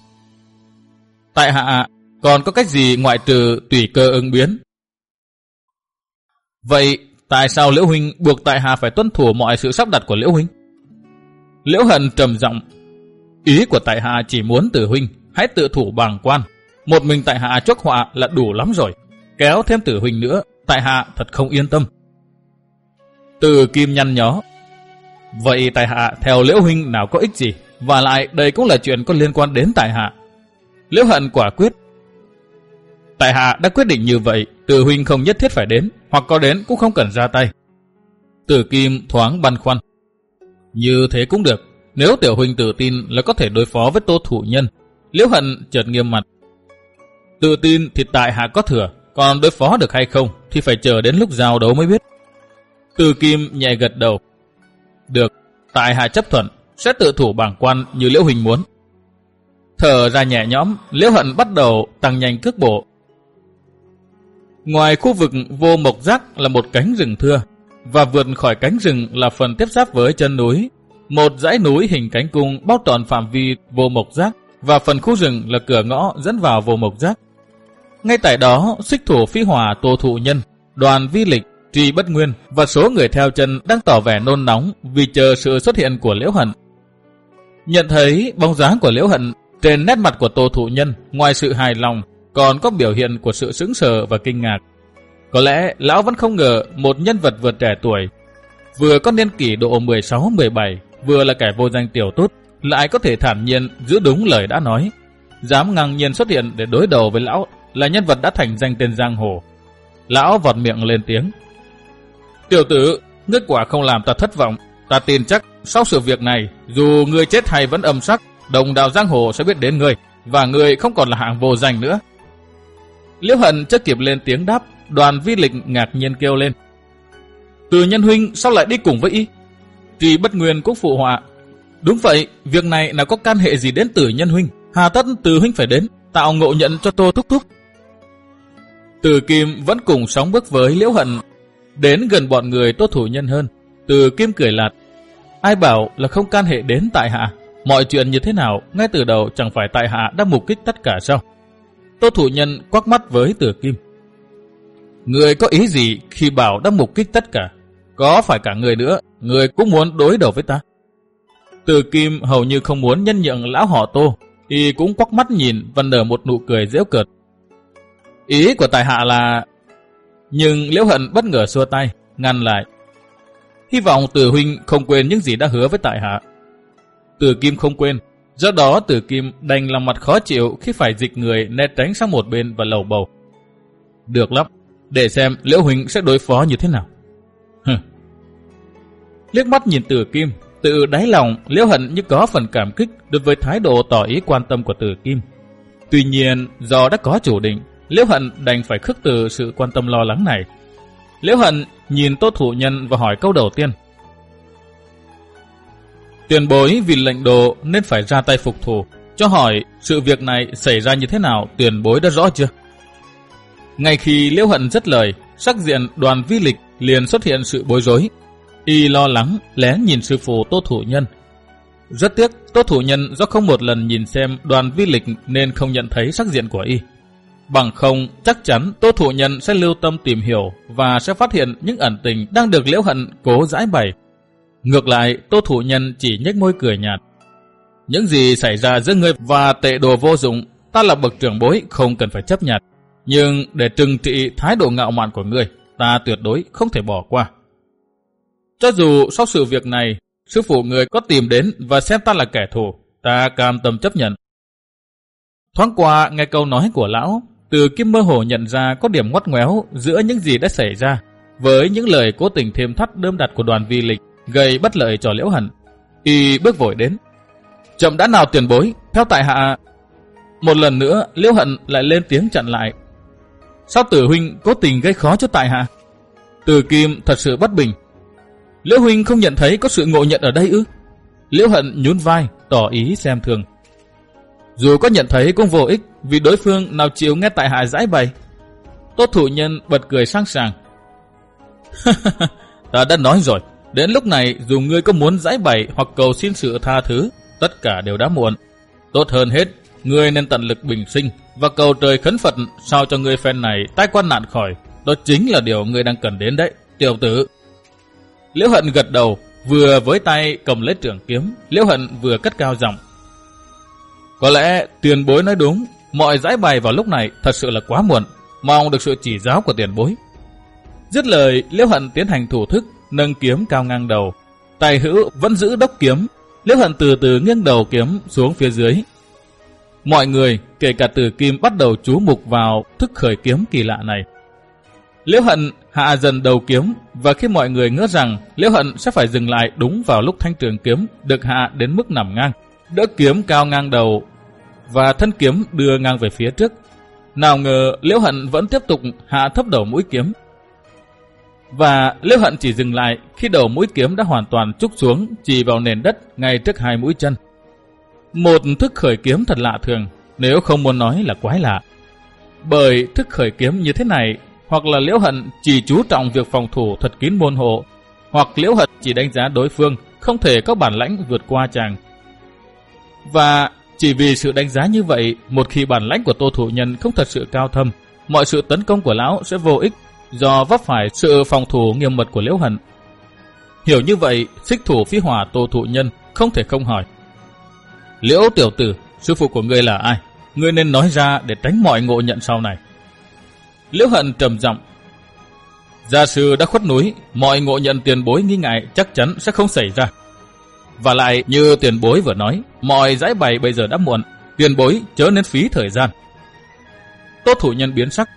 Tại hạ còn có cách gì ngoại trừ tùy cơ ứng biến? Vậy tại sao Liễu Huynh buộc tại hạ phải tuân thủ mọi sự sắp đặt của Liễu Huynh? Liễu Hận trầm giọng Ý của tại hạ chỉ muốn tử huynh hãy tự thủ bằng quan. Một mình tại hạ chuốc họa là đủ lắm rồi. Kéo thêm tử huynh nữa, tại hạ thật không yên tâm. Từ kim nhăn nhó. Vậy tài hạ theo liễu huynh nào có ích gì? Và lại đây cũng là chuyện có liên quan đến tài hạ. Liễu hận quả quyết. tài hạ đã quyết định như vậy, tử huynh không nhất thiết phải đến, hoặc có đến cũng không cần ra tay. Tử kim thoáng băn khoăn. Như thế cũng được. Nếu tiểu huynh tự tin là có thể đối phó với tô thủ nhân, liễu hận chợt nghiêm mặt. Tự tin thì tại hạ có thừa, còn đối phó được hay không thì phải chờ đến lúc giao đấu mới biết. Từ Kim nhẹ gật đầu. Được, tại hạ chấp thuận, sẽ tự thủ bảng quan như Liễu Huỳnh muốn. Thở ra nhẹ nhõm, Liễu Hận bắt đầu tăng nhanh cước bộ. Ngoài khu vực vô mộc giác là một cánh rừng thưa, và vượt khỏi cánh rừng là phần tiếp giáp với chân núi. Một dãy núi hình cánh cung bao tròn phạm vi vô mộc giác và phần khu rừng là cửa ngõ dẫn vào vô mộc giác. Ngay tại đó, xích thủ phi hỏa Tô Thụ Nhân, đoàn vi lịch, truy bất nguyên và số người theo chân đang tỏ vẻ nôn nóng vì chờ sự xuất hiện của Liễu Hận. Nhận thấy bóng dáng của Liễu Hận trên nét mặt của Tô Thụ Nhân, ngoài sự hài lòng, còn có biểu hiện của sự sững sờ và kinh ngạc. Có lẽ lão vẫn không ngờ một nhân vật vượt trẻ tuổi, vừa có niên kỷ độ 16-17, vừa là kẻ vô danh tiểu tốt, lại có thể thản nhiên giữ đúng lời đã nói. Dám ngang nhiên xuất hiện để đối đầu với lão là nhân vật đã thành danh tên giang hồ. Lão vọt miệng lên tiếng. Tiểu tử, ngươi quả không làm ta thất vọng. Ta tin chắc sau sự việc này, dù ngươi chết hay vẫn âm sắc, đồng đạo giang hồ sẽ biết đến ngươi, và ngươi không còn là hạng vô danh nữa. Liễu hận chưa kịp lên tiếng đáp, đoàn vi lịch ngạc nhiên kêu lên. Từ nhân huynh sao lại đi cùng với y? Trì bất nguyên quốc phụ họa. Đúng vậy, việc này nào có can hệ gì đến tử nhân huynh. Hà tất từ huynh phải đến, tạo ngộ nhận cho tô thúc thúc. Từ Kim vẫn cùng sóng bước với Liễu Hận, đến gần bọn người tốt thủ nhân hơn. Từ Kim cười lạt, ai bảo là không can hệ đến tại hạ. Mọi chuyện như thế nào, ngay từ đầu chẳng phải tại hạ đã mục kích tất cả sao? Tốt thủ nhân quắc mắt với Từ Kim. Người có ý gì khi bảo đã mục kích tất cả? Có phải cả người nữa, người cũng muốn đối đầu với ta. Từ Kim hầu như không muốn nhân nhượng lão họ Tô, y cũng quắc mắt nhìn và nở một nụ cười dễ cợt. Ý của tài hạ là... Nhưng Liễu Hận bất ngờ xua tay, ngăn lại. Hy vọng Từ Huynh không quên những gì đã hứa với tại hạ. Từ Kim không quên, do đó Từ Kim đành lòng mặt khó chịu khi phải dịch người né tránh sang một bên và lầu bầu. Được lắm, để xem Liễu Huynh sẽ đối phó như thế nào. Hừ. Liếc mắt nhìn Từ Kim, tự đáy lòng Liễu Hận như có phần cảm kích đối với thái độ tỏ ý quan tâm của Từ Kim. Tuy nhiên, do đã có chủ định, Liễu Hận đành phải khước từ sự quan tâm lo lắng này. Liễu Hận nhìn Tô Thủ Nhân và hỏi câu đầu tiên. Tiền bối vì lệnh đồ nên phải ra tay phục thù, Cho hỏi sự việc này xảy ra như thế nào tiền bối đã rõ chưa? Ngay khi Liễu Hận dứt lời, sắc diện đoàn vi lịch liền xuất hiện sự bối rối. Y lo lắng, lén nhìn sư phụ Tô Thủ Nhân. Rất tiếc, Tô Thủ Nhân do không một lần nhìn xem đoàn vi lịch nên không nhận thấy sắc diện của Y. Bằng không, chắc chắn Tô thụ Nhân sẽ lưu tâm tìm hiểu và sẽ phát hiện những ẩn tình đang được Liễu Hận cố giải bày. Ngược lại, Tô thụ Nhân chỉ nhếch môi cười nhạt. Những gì xảy ra giữa ngươi và tệ đồ vô dụng, ta là bậc trưởng bối không cần phải chấp nhận. Nhưng để trừng trị thái độ ngạo mạn của ngươi, ta tuyệt đối không thể bỏ qua. Cho dù sau sự việc này, sư phụ người có tìm đến và xem ta là kẻ thù, ta cam tâm chấp nhận. Thoáng qua nghe câu nói của lão, từ Kim mơ hồ nhận ra có điểm ngoắt ngoéo giữa những gì đã xảy ra với những lời cố tình thêm thắt đơm đặt của đoàn vi lịch gây bất lợi cho Liễu Hận. Y bước vội đến. Chậm đã nào tiền bối, theo tại hạ. Một lần nữa, Liễu Hận lại lên tiếng chặn lại. Sao tử huynh cố tình gây khó cho tại hạ? Từ Kim thật sự bất bình. Liễu huynh không nhận thấy có sự ngộ nhận ở đây ư? Liễu Hận nhún vai, tỏ ý xem thường. Dù có nhận thấy cũng vô ích vì đối phương nào chịu nghe tại hạ giải bày. Tốt thủ nhân bật cười sang sàng. (laughs) ta đã nói rồi, đến lúc này dù ngươi có muốn giải bày hoặc cầu xin sự tha thứ, tất cả đều đã muộn. Tốt hơn hết, ngươi nên tận lực bình sinh và cầu trời khấn Phật sao cho ngươi phen này tai quan nạn khỏi. Đó chính là điều ngươi đang cần đến đấy, tiểu tử. Liễu Hận gật đầu, vừa với tay cầm lấy trường kiếm, Liễu Hận vừa cất cao giọng. Có lẽ tiền bối nói đúng, mọi giải bày vào lúc này thật sự là quá muộn, mong được sự chỉ giáo của tiền bối. Dứt lời, Liễu Hận tiến hành thủ thức, nâng kiếm cao ngang đầu. Tài hữu vẫn giữ đốc kiếm, Liễu Hận từ từ nghiêng đầu kiếm xuống phía dưới. Mọi người, kể cả từ kim bắt đầu chú mục vào thức khởi kiếm kỳ lạ này. Liễu Hận hạ dần đầu kiếm và khi mọi người ngỡ rằng Liễu Hận sẽ phải dừng lại đúng vào lúc thanh trường kiếm được hạ đến mức nằm ngang, đỡ kiếm cao ngang đầu và thân kiếm đưa ngang về phía trước. Nào ngờ Liễu Hận vẫn tiếp tục hạ thấp đầu mũi kiếm. Và Liễu Hận chỉ dừng lại khi đầu mũi kiếm đã hoàn toàn trúc xuống chỉ vào nền đất ngay trước hai mũi chân. Một thức khởi kiếm thật lạ thường, nếu không muốn nói là quái lạ. Bởi thức khởi kiếm như thế này, hoặc là Liễu Hận chỉ chú trọng việc phòng thủ thật kín môn hộ, hoặc Liễu Hận chỉ đánh giá đối phương không thể có bản lãnh vượt qua chàng. Và chỉ vì sự đánh giá như vậy, một khi bản lãnh của Tô Thủ Nhân không thật sự cao thâm, mọi sự tấn công của lão sẽ vô ích do vấp phải sự phòng thủ nghiêm mật của Liễu Hận. Hiểu như vậy, xích thủ phi hỏa Tô Thủ Nhân không thể không hỏi. Liễu tiểu tử, sư phụ của ngươi là ai? Ngươi nên nói ra để tránh mọi ngộ nhận sau này. Liễu Hận trầm giọng. Gia sư đã khuất núi, mọi ngộ nhận tiền bối nghi ngại chắc chắn sẽ không xảy ra. Và lại như tiền bối vừa nói, mọi giải bày bây giờ đã muộn, tiền bối chớ nên phí thời gian. Tốt thủ nhân biến sắc.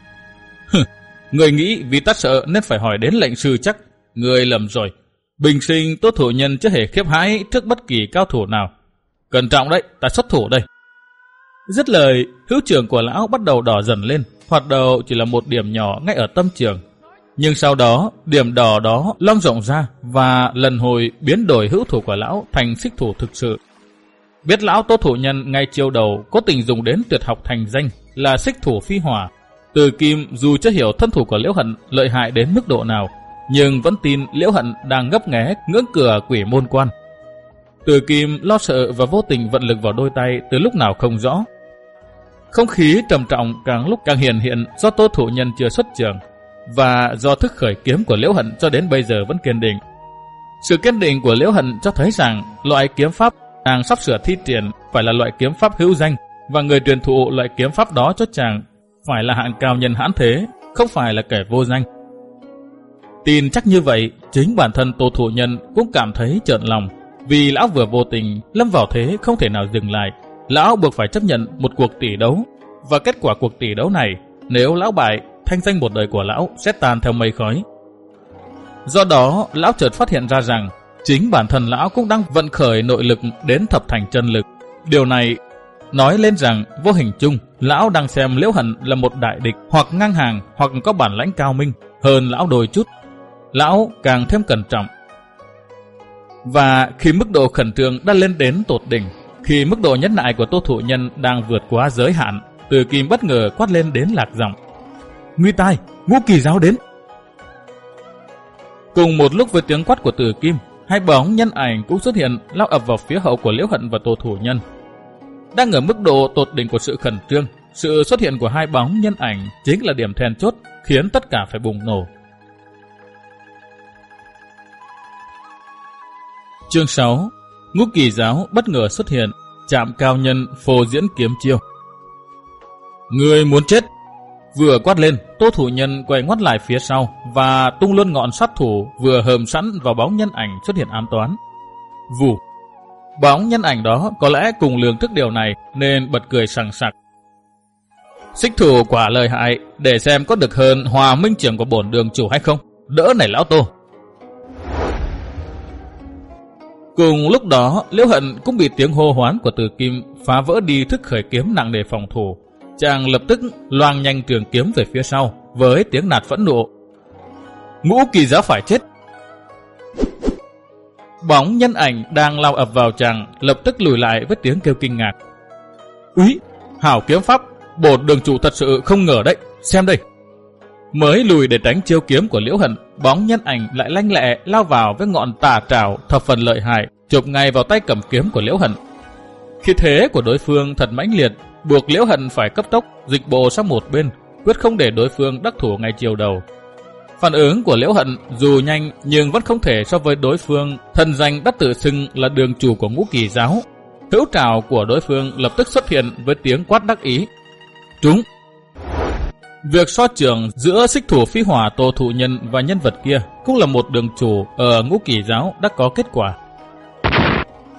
người nghĩ vì tắt sợ nên phải hỏi đến lệnh sư chắc. Người lầm rồi. Bình sinh tốt thủ nhân chưa hề khiếp hãi trước bất kỳ cao thủ nào. Cẩn trọng đấy, ta xuất thủ đây. Dứt lời, hữu trưởng của lão bắt đầu đỏ dần lên. Hoạt đầu chỉ là một điểm nhỏ ngay ở tâm trường. Nhưng sau đó, điểm đỏ đó long rộng ra và lần hồi biến đổi hữu thủ của lão thành xích thủ thực sự. Biết lão tốt thủ nhân ngay chiêu đầu có tình dùng đến tuyệt học thành danh là xích thủ phi hỏa. Từ Kim dù chưa hiểu thân thủ của Liễu Hận lợi hại đến mức độ nào, nhưng vẫn tin Liễu Hận đang ngấp nghé ngưỡng cửa quỷ môn quan. Từ Kim lo sợ và vô tình vận lực vào đôi tay từ lúc nào không rõ. Không khí trầm trọng càng lúc càng hiện hiện do tốt thủ nhân chưa xuất trường và do thức khởi kiếm của Liễu Hận cho đến bây giờ vẫn kiên định. Sự kiên định của Liễu Hận cho thấy rằng loại kiếm pháp nàng sắp sửa thi triển phải là loại kiếm pháp hữu danh và người truyền thụ loại kiếm pháp đó cho chàng phải là hạng cao nhân hãn thế, không phải là kẻ vô danh. Tin chắc như vậy, chính bản thân Tô thụ Nhân cũng cảm thấy trợn lòng vì lão vừa vô tình lâm vào thế không thể nào dừng lại. Lão buộc phải chấp nhận một cuộc tỷ đấu và kết quả cuộc tỷ đấu này nếu lão bại thanh danh một đời của lão sẽ tan theo mây khói. Do đó, lão chợt phát hiện ra rằng chính bản thân lão cũng đang vận khởi nội lực đến thập thành chân lực. Điều này nói lên rằng vô hình chung, lão đang xem Liễu Hận là một đại địch hoặc ngang hàng hoặc có bản lãnh cao minh hơn lão đôi chút. Lão càng thêm cẩn trọng. Và khi mức độ khẩn trương đã lên đến tột đỉnh, khi mức độ nhẫn nại của Tô thụ Nhân đang vượt quá giới hạn, Từ Kim bất ngờ quát lên đến lạc giọng. Nguy tai, ngũ kỳ giáo đến. Cùng một lúc với tiếng quát của Từ Kim, hai bóng nhân ảnh cũng xuất hiện lao ập vào phía hậu của Liễu Hận và Tô Thủ Nhân. Đang ở mức độ tột đỉnh của sự khẩn trương, sự xuất hiện của hai bóng nhân ảnh chính là điểm then chốt khiến tất cả phải bùng nổ. Chương 6 Ngũ kỳ giáo bất ngờ xuất hiện, chạm cao nhân phô diễn kiếm chiêu. Người muốn chết, Vừa quát lên, Tô Thủ Nhân quay ngoắt lại phía sau và tung luôn ngọn sát thủ vừa hờm sẵn vào bóng nhân ảnh xuất hiện ám toán. Vù! Bóng nhân ảnh đó có lẽ cùng lường thức điều này nên bật cười sẵn sặc. Xích thủ quả lời hại để xem có được hơn hòa minh trưởng của bổn đường chủ hay không. Đỡ này lão Tô! Cùng lúc đó, Liễu Hận cũng bị tiếng hô hoán của Từ Kim phá vỡ đi thức khởi kiếm nặng để phòng thủ Chàng lập tức loang nhanh trường kiếm về phía sau với tiếng nạt phẫn nộ. Ngũ kỳ giáo phải chết. Bóng nhân ảnh đang lao ập vào chàng lập tức lùi lại với tiếng kêu kinh ngạc. Úi, hảo kiếm pháp, bột đường chủ thật sự không ngờ đấy, xem đây. Mới lùi để tránh chiêu kiếm của Liễu Hận, bóng nhân ảnh lại lanh lẹ lao vào với ngọn tà trảo thập phần lợi hại, chụp ngay vào tay cầm kiếm của Liễu Hận. Khi thế của đối phương thật mãnh liệt, buộc Liễu Hận phải cấp tốc dịch bộ sang một bên, quyết không để đối phương đắc thủ ngay chiều đầu. Phản ứng của Liễu Hận dù nhanh nhưng vẫn không thể so với đối phương thần danh đắc tự xưng là đường chủ của ngũ kỳ giáo. Hữu trào của đối phương lập tức xuất hiện với tiếng quát đắc ý. Trúng! Việc so trường giữa xích thủ phi hỏa tô thụ nhân và nhân vật kia cũng là một đường chủ ở ngũ kỳ giáo đã có kết quả.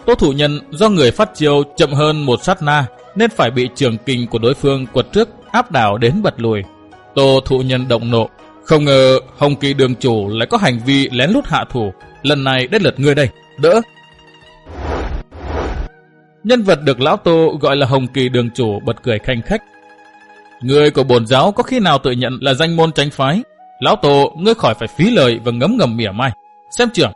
Tô thủ nhân do người phát chiêu chậm hơn một sát na nên phải bị trường kinh của đối phương quật trước áp đảo đến bật lùi. Tô thụ nhân động nộ, không ngờ Hồng Kỳ đường chủ lại có hành vi lén lút hạ thủ, lần này đến lượt ngươi đây, đỡ. Nhân vật được lão Tô gọi là Hồng Kỳ đường chủ bật cười khanh khách. Người của bổn giáo có khi nào tự nhận là danh môn tránh phái? Lão tô ngươi khỏi phải phí lời và ngấm ngầm mỉa mai. Xem trưởng.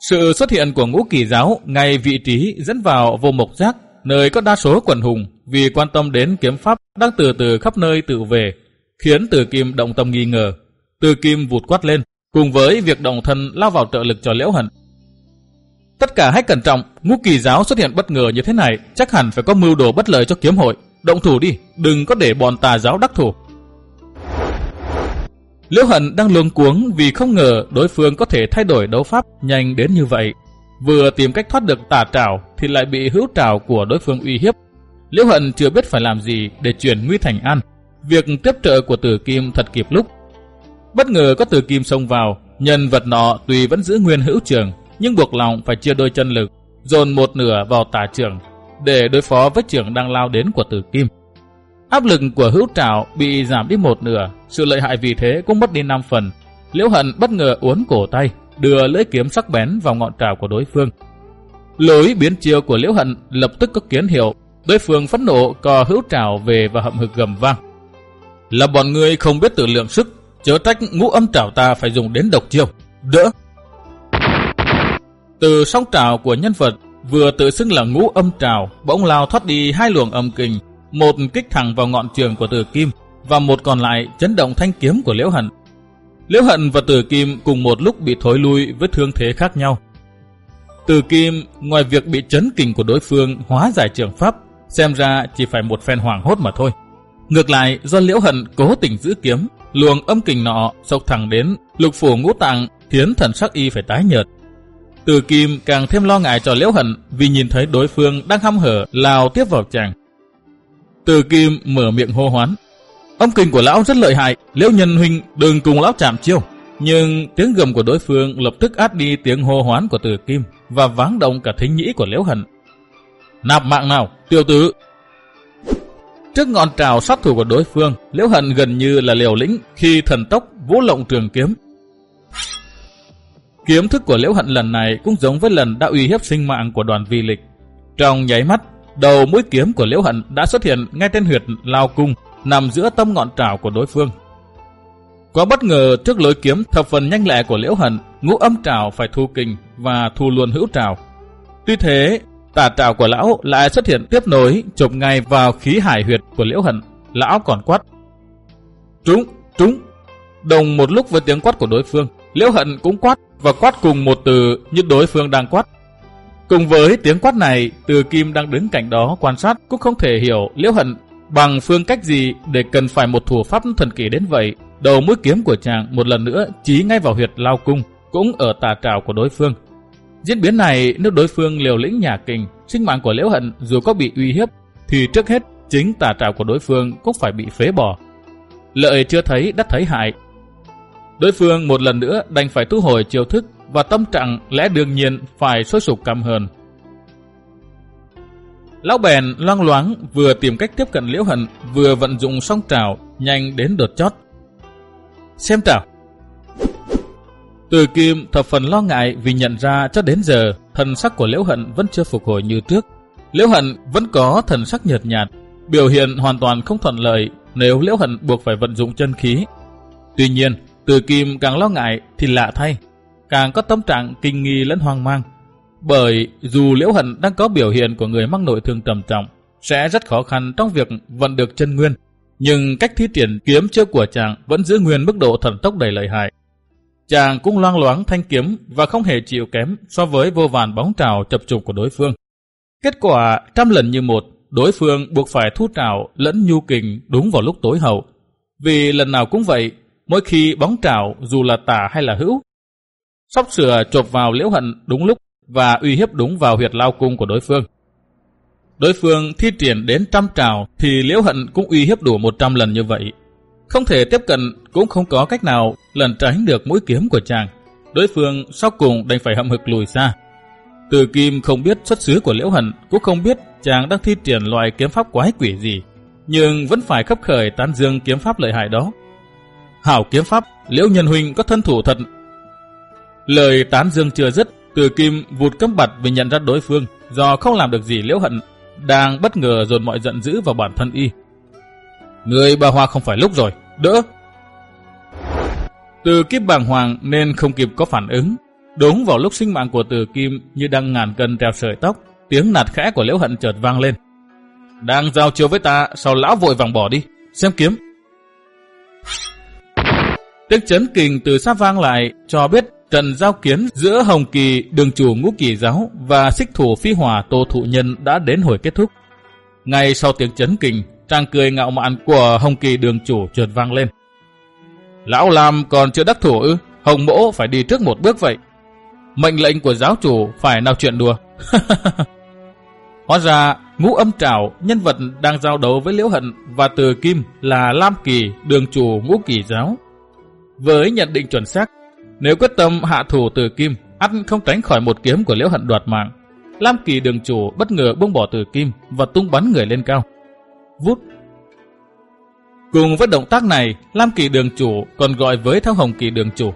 Sự xuất hiện của ngũ kỳ giáo ngay vị trí dẫn vào vô mộc giác, nơi có đa số quần hùng vì quan tâm đến kiếm pháp đang từ từ khắp nơi tự về, khiến Từ Kim động tâm nghi ngờ. Từ Kim vụt quát lên, cùng với việc đồng thân lao vào trợ lực cho Liễu Hận. Tất cả hãy cẩn trọng, ngũ kỳ giáo xuất hiện bất ngờ như thế này, chắc hẳn phải có mưu đồ bất lợi cho kiếm hội. Động thủ đi, đừng có để bọn tà giáo đắc thủ. Liễu Hận đang luống cuống vì không ngờ đối phương có thể thay đổi đấu pháp nhanh đến như vậy. Vừa tìm cách thoát được tà trảo thì lại bị hữu trảo của đối phương uy hiếp. Liễu Hận chưa biết phải làm gì để chuyển nguy thành an. Việc tiếp trợ của Tử Kim thật kịp lúc. Bất ngờ có Tử Kim xông vào, nhân vật nọ tuy vẫn giữ nguyên hữu trường, nhưng buộc lòng phải chia đôi chân lực, dồn một nửa vào tà trường để đối phó với trường đang lao đến của Tử Kim. Áp lực của hữu trảo bị giảm đi một nửa, sự lợi hại vì thế cũng mất đi 5 phần. Liễu Hận bất ngờ uốn cổ tay, đưa lưỡi kiếm sắc bén vào ngọn trảo của đối phương. Lối biến chiêu của Liễu Hận lập tức có kiến hiệu, đối phương phẫn nộ cò hữu trảo về và hậm hực gầm vang. Là bọn người không biết tự lượng sức, chớ trách ngũ âm trảo ta phải dùng đến độc chiêu. Đỡ! Từ song trảo của nhân vật vừa tự xưng là ngũ âm trảo, bỗng lao thoát đi hai luồng âm kình, một kích thẳng vào ngọn trường của Tử Kim và một còn lại chấn động thanh kiếm của Liễu Hận. Liễu Hận và Tử Kim cùng một lúc bị thối lui với thương thế khác nhau. Tử Kim ngoài việc bị chấn kình của đối phương hóa giải trường pháp, xem ra chỉ phải một phen hoàng hốt mà thôi. Ngược lại, do Liễu Hận cố tình giữ kiếm, luồng âm kình nọ sộc thẳng đến lục phủ ngũ tạng khiến thần sắc y phải tái nhợt. Từ Kim càng thêm lo ngại cho Liễu Hận vì nhìn thấy đối phương đang hăm hở lao tiếp vào chàng. Từ Kim mở miệng hô hoán ông kình của lão rất lợi hại, Liễu Nhân huynh đừng cùng lão chạm chiêu. Nhưng tiếng gầm của đối phương lập tức át đi tiếng hô hoán của Từ Kim và váng động cả thính nhĩ của Liễu Hận. Nạp mạng nào, tiểu tử! Trước ngọn trào sát thủ của đối phương, Liễu Hận gần như là liều lĩnh khi thần tốc vũ lộng trường kiếm. Kiếm thức của Liễu Hận lần này cũng giống với lần đã uy hiếp sinh mạng của đoàn vi lịch. Trong nháy mắt, Đầu mũi kiếm của Liễu Hận đã xuất hiện ngay trên huyệt lao cung, nằm giữa tâm ngọn trảo của đối phương. Quá bất ngờ trước lối kiếm thập phần nhanh lẹ của Liễu Hận, ngũ âm trảo phải thu kình và thu luôn hữu trảo. Tuy thế, tà trảo của lão lại xuất hiện tiếp nối chụp ngay vào khí hải huyệt của Liễu Hận. Lão còn quát. Trúng, trúng. Đồng một lúc với tiếng quát của đối phương, Liễu Hận cũng quát và quát cùng một từ như đối phương đang quát. Cùng với tiếng quát này, từ kim đang đứng cạnh đó quan sát cũng không thể hiểu liễu hận bằng phương cách gì để cần phải một thủ pháp thần kỳ đến vậy. Đầu mũi kiếm của chàng một lần nữa chí ngay vào huyệt lao cung, cũng ở tà trào của đối phương. Diễn biến này nếu đối phương liều lĩnh nhà kình, sinh mạng của liễu hận dù có bị uy hiếp, thì trước hết chính tà trào của đối phương cũng phải bị phế bỏ. Lợi chưa thấy đã thấy hại. Đối phương một lần nữa đành phải thu hồi chiêu thức và tâm trạng lẽ đương nhiên phải sôi sục căm hờn. Lão bèn loang loáng vừa tìm cách tiếp cận liễu hận vừa vận dụng song trào nhanh đến đột chót. Xem trào. Từ kim thập phần lo ngại vì nhận ra cho đến giờ thần sắc của liễu hận vẫn chưa phục hồi như trước. Liễu hận vẫn có thần sắc nhợt nhạt, biểu hiện hoàn toàn không thuận lợi nếu liễu hận buộc phải vận dụng chân khí. Tuy nhiên, từ kim càng lo ngại thì lạ thay, càng có tâm trạng kinh nghi lẫn hoang mang. Bởi dù Liễu Hận đang có biểu hiện của người mắc nội thương trầm trọng, sẽ rất khó khăn trong việc vận được chân nguyên, nhưng cách thi triển kiếm chiêu của chàng vẫn giữ nguyên mức độ thần tốc đầy lợi hại. Chàng cũng loang loáng thanh kiếm và không hề chịu kém so với vô vàn bóng trào chập trùng của đối phương. Kết quả trăm lần như một, đối phương buộc phải thu trào lẫn nhu kình đúng vào lúc tối hậu. Vì lần nào cũng vậy, mỗi khi bóng trào dù là tả hay là hữu Sóc sửa chộp vào liễu hận đúng lúc và uy hiếp đúng vào huyệt lao cung của đối phương. Đối phương thi triển đến trăm trào thì liễu hận cũng uy hiếp đủ một trăm lần như vậy. Không thể tiếp cận cũng không có cách nào lần tránh được mũi kiếm của chàng. Đối phương sau cùng đành phải hậm hực lùi xa. Từ kim không biết xuất xứ của liễu hận cũng không biết chàng đang thi triển loại kiếm pháp quái quỷ gì. Nhưng vẫn phải khấp khởi tán dương kiếm pháp lợi hại đó. Hảo kiếm pháp, liễu nhân huynh có thân thủ thật Lời tán dương chưa dứt, từ kim vụt cấm bặt vì nhận ra đối phương do không làm được gì liễu hận, đang bất ngờ dồn mọi giận dữ vào bản thân y. Người bà Hoa không phải lúc rồi, đỡ. Từ kiếp bàng hoàng nên không kịp có phản ứng. Đúng vào lúc sinh mạng của từ kim như đang ngàn cân treo sợi tóc, tiếng nạt khẽ của liễu hận chợt vang lên. Đang giao chiếu với ta, sao lão vội vàng bỏ đi, xem kiếm. Tiếng chấn kình từ xa vang lại cho biết trận giao kiến giữa Hồng Kỳ, đường chủ ngũ kỳ giáo và xích thủ phi hòa Tô Thụ Nhân đã đến hồi kết thúc. Ngay sau tiếng chấn kinh, trang cười ngạo mạn của Hồng Kỳ đường chủ chợt vang lên. Lão làm còn chưa đắc thủ ư, Hồng Mỗ phải đi trước một bước vậy. Mệnh lệnh của giáo chủ phải nào chuyện đùa. (laughs) Hóa ra, ngũ âm trảo, nhân vật đang giao đấu với Liễu Hận và Từ Kim là Lam Kỳ, đường chủ ngũ kỳ giáo. Với nhận định chuẩn xác, nếu quyết tâm hạ thủ Từ Kim, ắt không tránh khỏi một kiếm của Liễu Hận đoạt mạng. Lam Kỳ đường chủ bất ngờ buông bỏ Từ Kim và tung bắn người lên cao. Vút Cùng với động tác này, Lam Kỳ đường chủ còn gọi với theo Hồng Kỳ đường chủ.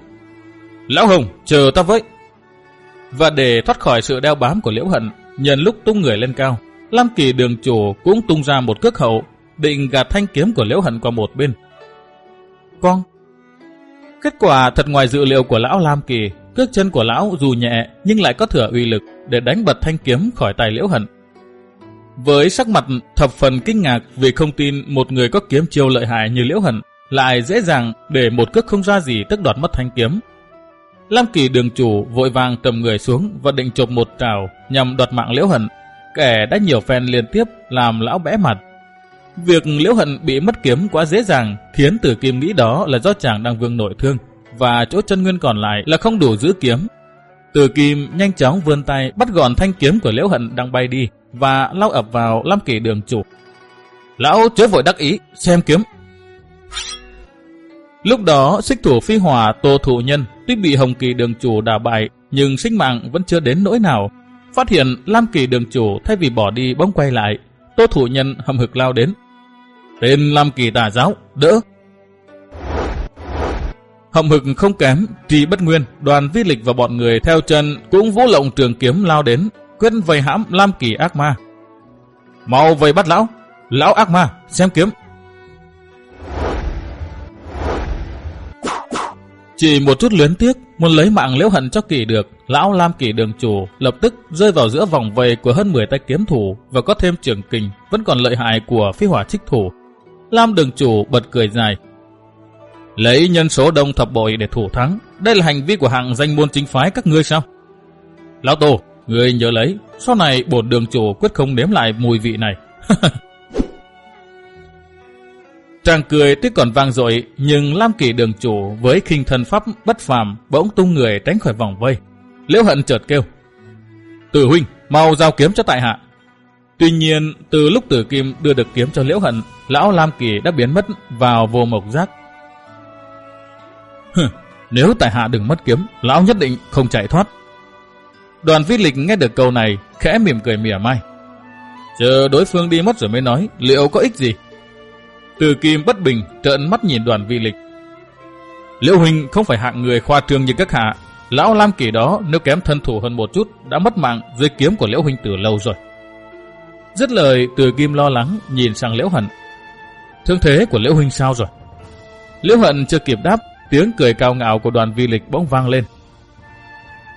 Lão Hồng, chờ ta với. Và để thoát khỏi sự đeo bám của Liễu Hận, nhân lúc tung người lên cao, Lam Kỳ đường chủ cũng tung ra một cước hậu, định gạt thanh kiếm của Liễu Hận qua một bên. Con! Kết quả thật ngoài dự liệu của lão Lam Kỳ, cước chân của lão dù nhẹ nhưng lại có thừa uy lực để đánh bật thanh kiếm khỏi tay Liễu Hận. Với sắc mặt thập phần kinh ngạc vì không tin một người có kiếm chiêu lợi hại như Liễu Hận lại dễ dàng để một cước không ra gì tức đoạt mất thanh kiếm. Lam Kỳ đường chủ vội vàng cầm người xuống và định chụp một trào nhằm đoạt mạng Liễu Hận. Kẻ đã nhiều phen liên tiếp làm lão bẽ mặt. Việc Liễu Hận bị mất kiếm quá dễ dàng khiến Tử Kim nghĩ đó là do chàng đang vương nội thương và chỗ chân nguyên còn lại là không đủ giữ kiếm. Tử Kim nhanh chóng vươn tay bắt gọn thanh kiếm của Liễu Hận đang bay đi và lao ập vào Lam Kỳ đường chủ. Lão chớ vội đắc ý, xem kiếm. Lúc đó, xích thủ phi hòa Tô Thụ Nhân tuy bị Hồng Kỳ đường chủ đả bại, nhưng sinh mạng vẫn chưa đến nỗi nào. Phát hiện Lam Kỳ đường chủ thay vì bỏ đi bỗng quay lại, Tô thủ Nhân hầm hực lao đến. Tên Lam Kỳ tà giáo, đỡ. Hầm hực không kém, trì bất nguyên, đoàn vi lịch và bọn người theo chân cũng vũ lộng trường kiếm lao đến, quyết vây hãm Lam Kỳ ác ma. Mau vây bắt lão, lão ác ma, xem kiếm. Chỉ một chút luyến tiếc, muốn lấy mạng liễu hận cho kỳ được, lão Lam Kỳ đường chủ lập tức rơi vào giữa vòng vây của hơn 10 tay kiếm thủ và có thêm trường kình vẫn còn lợi hại của phi hỏa trích thủ. Lam đường chủ bật cười dài. Lấy nhân số đông thập bội để thủ thắng, đây là hành vi của hạng danh môn chính phái các ngươi sao? Lão Tô, Người nhớ lấy, sau này bổn đường chủ quyết không nếm lại mùi vị này. (laughs) Tràng cười tuy còn vang dội, nhưng Lam Kỳ đường chủ với khinh thần pháp bất phàm bỗng tung người tránh khỏi vòng vây. Liễu Hận chợt kêu: "Tử huynh, mau giao kiếm cho tại hạ." Tuy nhiên, từ lúc Tử Kim đưa được kiếm cho Liễu Hận, lão Lam Kỳ đã biến mất vào vô mộc giác. Hừ, nếu tại hạ đừng mất kiếm, lão nhất định không chạy thoát. Đoàn vi lịch nghe được câu này, khẽ mỉm cười mỉa mai. Chờ đối phương đi mất rồi mới nói, liệu có ích gì? Từ kim bất bình, trợn mắt nhìn đoàn vi lịch. Liễu Huynh không phải hạng người khoa trương như các hạ. Lão Lam Kỳ đó nếu kém thân thủ hơn một chút đã mất mạng dưới kiếm của Liễu Huynh từ lâu rồi. Dứt lời, từ kim lo lắng nhìn sang Liễu Hận. Thương thế của Liễu Huynh sao rồi? Liễu Hận chưa kịp đáp, tiếng cười cao ngạo của đoàn vi lịch bỗng vang lên.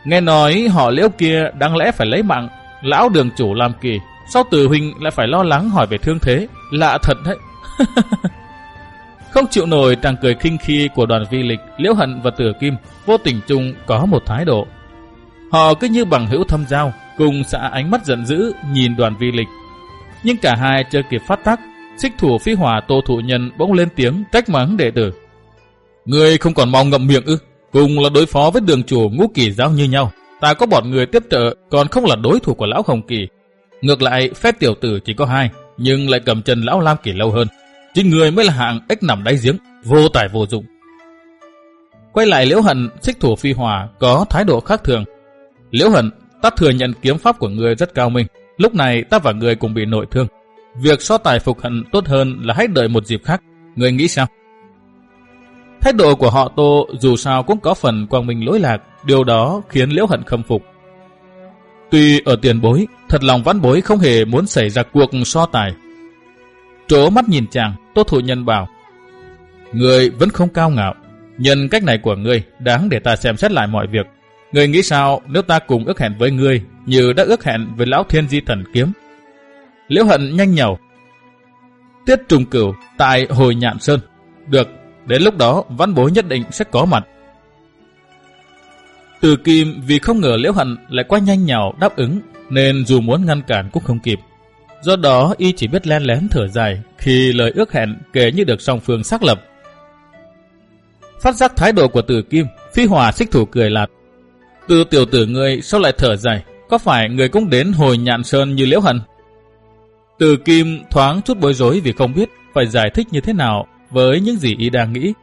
Nghe nói họ liễu kia đáng lẽ phải lấy mạng lão đường chủ làm kỳ. Sao Từ huynh lại phải lo lắng hỏi về thương thế? Lạ thật đấy. (laughs) Không chịu nổi tràng cười khinh khi của đoàn vi lịch, liễu hận và tử kim, vô tình chung có một thái độ. Họ cứ như bằng hữu thâm giao, cùng xã ánh mắt giận dữ nhìn đoàn vi lịch. Nhưng cả hai chưa kịp phát tác, xích thủ phi hỏa tô thụ nhân bỗng lên tiếng trách mắng đệ tử. Người không còn mong ngậm miệng ư? Cùng là đối phó với đường chủ ngũ kỳ giáo như nhau. Ta có bọn người tiếp trợ, còn không là đối thủ của lão Hồng Kỳ. Ngược lại, phép tiểu tử chỉ có hai, nhưng lại cầm chân lão Lam Kỳ lâu hơn. Chính người mới là hạng ếch nằm đáy giếng, vô tài vô dụng. Quay lại Liễu Hận, xích thủ phi hòa, có thái độ khác thường. Liễu Hận, ta thừa nhận kiếm pháp của người rất cao minh. Lúc này ta và người cùng bị nội thương. Việc so tài phục hận tốt hơn là hãy đợi một dịp khác. Người nghĩ sao? Thái độ của họ Tô dù sao cũng có phần quang minh lỗi lạc, điều đó khiến Liễu Hận khâm phục. Tuy ở tiền bối, thật lòng văn bối không hề muốn xảy ra cuộc so tài. Trố mắt nhìn chàng, Tốt Thụ Nhân bảo. Người vẫn không cao ngạo. Nhân cách này của ngươi đáng để ta xem xét lại mọi việc. Người nghĩ sao nếu ta cùng ước hẹn với ngươi như đã ước hẹn với lão thiên di thần kiếm? Liễu hận nhanh nhầu. Tiết trùng cửu tại hồi nhạn sơn. Được, đến lúc đó văn bố nhất định sẽ có mặt. Từ kim vì không ngờ liễu hận lại quá nhanh nhào đáp ứng nên dù muốn ngăn cản cũng không kịp. Do đó y chỉ biết len lén thở dài khi lời ước hẹn kể như được song phương xác lập. Phát giác thái độ của tử kim, phi hòa xích thủ cười lạt. Từ tiểu tử ngươi sao lại thở dài, có phải người cũng đến hồi nhạn sơn như liễu hận? Từ kim thoáng chút bối rối vì không biết phải giải thích như thế nào với những gì y đang nghĩ.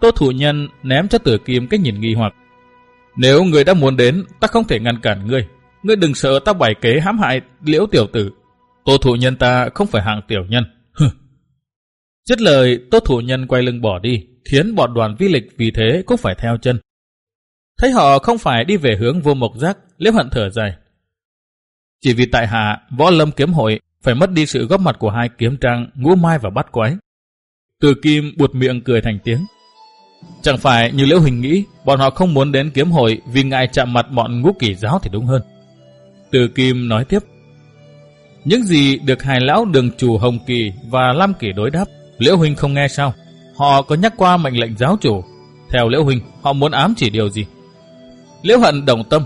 Tô thủ nhân ném cho tử kim cái nhìn nghi hoặc. Nếu người đã muốn đến, ta không thể ngăn cản ngươi. Ngươi đừng sợ ta bày kế hãm hại liễu tiểu tử. Tô thủ nhân ta không phải hạng tiểu nhân. Dứt lời, tô thủ nhân quay lưng bỏ đi, khiến bọn đoàn vi lịch vì thế cũng phải theo chân. Thấy họ không phải đi về hướng vô mộc giác, liễu hận thở dài. Chỉ vì tại hạ, võ lâm kiếm hội phải mất đi sự góp mặt của hai kiếm trang ngũ mai và bắt quái. Từ kim buột miệng cười thành tiếng. Chẳng phải như Liễu Huỳnh nghĩ, bọn họ không muốn đến kiếm hội vì ngại chạm mặt bọn ngũ kỷ giáo thì đúng hơn. Từ Kim nói tiếp. Những gì được hai lão đường chủ Hồng Kỳ và Lam Kỳ đối đáp, Liễu huynh không nghe sao? Họ có nhắc qua mệnh lệnh giáo chủ. Theo Liễu huynh họ muốn ám chỉ điều gì? Liễu Hận đồng tâm.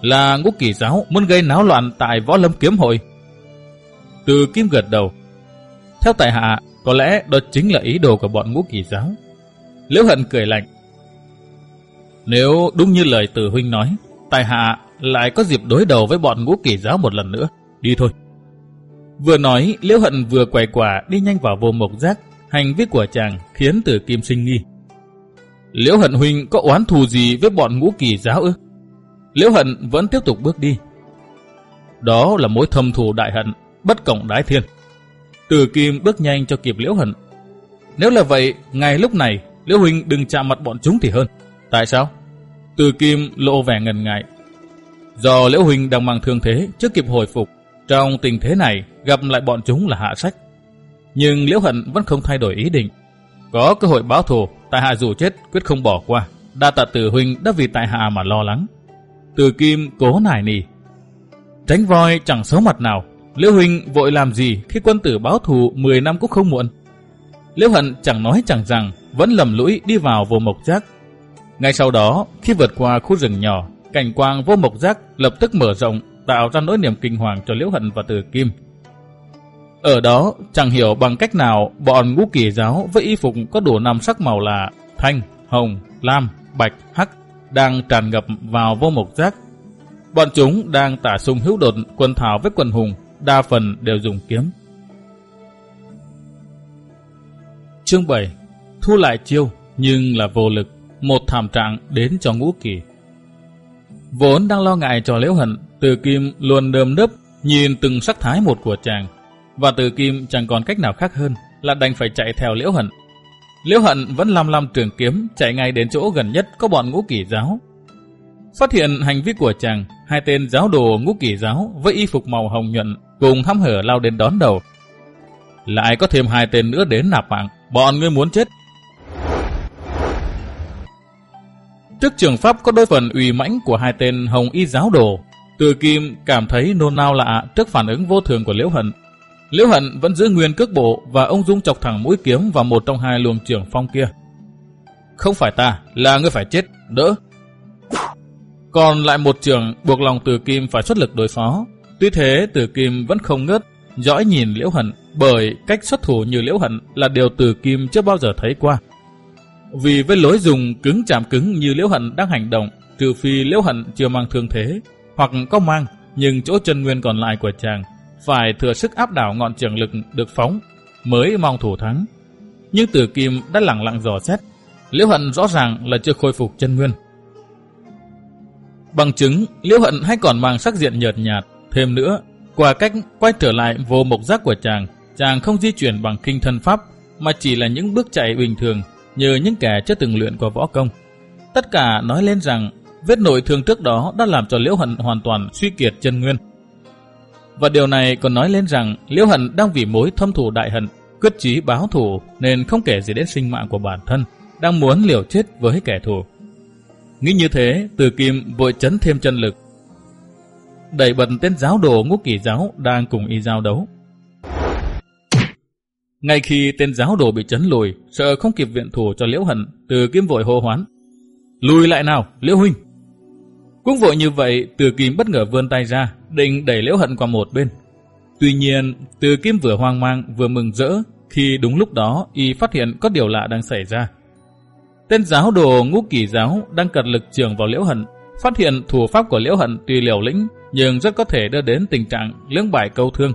Là ngũ kỳ giáo muốn gây náo loạn tại võ lâm kiếm hội. Từ Kim gật đầu. Theo tại hạ, có lẽ đó chính là ý đồ của bọn ngũ kỳ giáo. Liễu Hận cười lạnh. Nếu đúng như lời từ huynh nói, tài hạ lại có dịp đối đầu với bọn ngũ kỳ giáo một lần nữa. Đi thôi. Vừa nói, Liễu Hận vừa quay quả đi nhanh vào vô mộc giác. Hành vi của chàng khiến từ kim sinh nghi. Liễu Hận huynh có oán thù gì với bọn ngũ kỳ giáo ư? Liễu Hận vẫn tiếp tục bước đi. Đó là mối thâm thù đại hận, bất cộng đái thiên. Từ kim bước nhanh cho kịp Liễu Hận. Nếu là vậy, ngay lúc này Liễu Huynh đừng chạm mặt bọn chúng thì hơn. Tại sao? Từ Kim lộ vẻ ngần ngại. Do Liễu Huynh đang mang thương thế chưa kịp hồi phục, trong tình thế này gặp lại bọn chúng là hạ sách. Nhưng Liễu Hận vẫn không thay đổi ý định. Có cơ hội báo thù, tại hạ dù chết quyết không bỏ qua. Đa tạ Từ Huynh đã vì tại hạ mà lo lắng. Từ Kim cố nải nỉ. Tránh voi chẳng xấu mặt nào. Liễu Huynh vội làm gì khi quân tử báo thù 10 năm cũng không muộn. Liễu Hận chẳng nói chẳng rằng vẫn lầm lũi đi vào vô mộc giác. Ngay sau đó, khi vượt qua khu rừng nhỏ, cảnh quang vô mộc giác lập tức mở rộng, tạo ra nỗi niềm kinh hoàng cho Liễu Hận và Từ Kim. Ở đó, chẳng hiểu bằng cách nào bọn ngũ kỳ giáo với y phục có đủ năm sắc màu là thanh, hồng, lam, bạch, hắc đang tràn ngập vào vô mục giác. Bọn chúng đang tả sung hữu đột quân thảo với quần hùng, đa phần đều dùng kiếm. Chương 7 thu lại chiêu nhưng là vô lực, một thảm trạng đến cho ngũ kỳ. Vốn đang lo ngại cho liễu hận, từ kim luôn đơm nấp nhìn từng sắc thái một của chàng, và từ kim chẳng còn cách nào khác hơn là đành phải chạy theo liễu hận. Liễu hận vẫn lăm lăm trường kiếm chạy ngay đến chỗ gần nhất có bọn ngũ kỷ giáo. Phát hiện hành vi của chàng, hai tên giáo đồ ngũ kỷ giáo với y phục màu hồng nhuận cùng hăm hở lao đến đón đầu. Lại có thêm hai tên nữa đến nạp mạng, bọn ngươi muốn chết Trước trường pháp có đôi phần uy mãnh của hai tên hồng y giáo đồ, từ kim cảm thấy nôn nao lạ trước phản ứng vô thường của Liễu Hận. Liễu Hận vẫn giữ nguyên cước bộ và ông Dung chọc thẳng mũi kiếm vào một trong hai luồng trường phong kia. Không phải ta, là ngươi phải chết, đỡ. Còn lại một trường buộc lòng từ kim phải xuất lực đối phó. Tuy thế từ kim vẫn không ngớt, dõi nhìn Liễu Hận bởi cách xuất thủ như Liễu Hận là điều từ kim chưa bao giờ thấy qua. Vì với lối dùng cứng chạm cứng như Liễu Hận đang hành động, trừ phi Liễu Hận chưa mang thương thế, hoặc có mang, nhưng chỗ chân nguyên còn lại của chàng phải thừa sức áp đảo ngọn trường lực được phóng mới mong thủ thắng. Nhưng Tử Kim đã lặng lặng dò xét, Liễu Hận rõ ràng là chưa khôi phục chân nguyên. Bằng chứng, Liễu Hận hay còn mang sắc diện nhợt nhạt, thêm nữa, qua cách quay trở lại vô mộc giác của chàng, chàng không di chuyển bằng kinh thân pháp, mà chỉ là những bước chạy bình thường như những kẻ chưa từng luyện qua võ công. Tất cả nói lên rằng vết nội thương trước đó đã làm cho Liễu Hận hoàn toàn suy kiệt chân nguyên. Và điều này còn nói lên rằng Liễu Hận đang vì mối thâm thù đại hận, quyết chí báo thù nên không kể gì đến sinh mạng của bản thân, đang muốn liều chết với kẻ thù. Nghĩ như thế, Từ Kim vội chấn thêm chân lực. Đẩy bật tên giáo đồ ngũ kỳ giáo đang cùng y giao đấu. Ngay khi tên giáo đồ bị chấn lùi, sợ không kịp viện thủ cho Liễu Hận, Từ Kim vội hô hoán. Lùi lại nào, Liễu Huynh! Cũng vội như vậy, Từ Kim bất ngờ vươn tay ra, định đẩy Liễu Hận qua một bên. Tuy nhiên, Từ Kim vừa hoang mang vừa mừng rỡ khi đúng lúc đó y phát hiện có điều lạ đang xảy ra. Tên giáo đồ ngũ kỳ giáo đang cật lực trường vào Liễu Hận, phát hiện thủ pháp của Liễu Hận tuy liều lĩnh nhưng rất có thể đưa đến tình trạng lưỡng bại câu thương.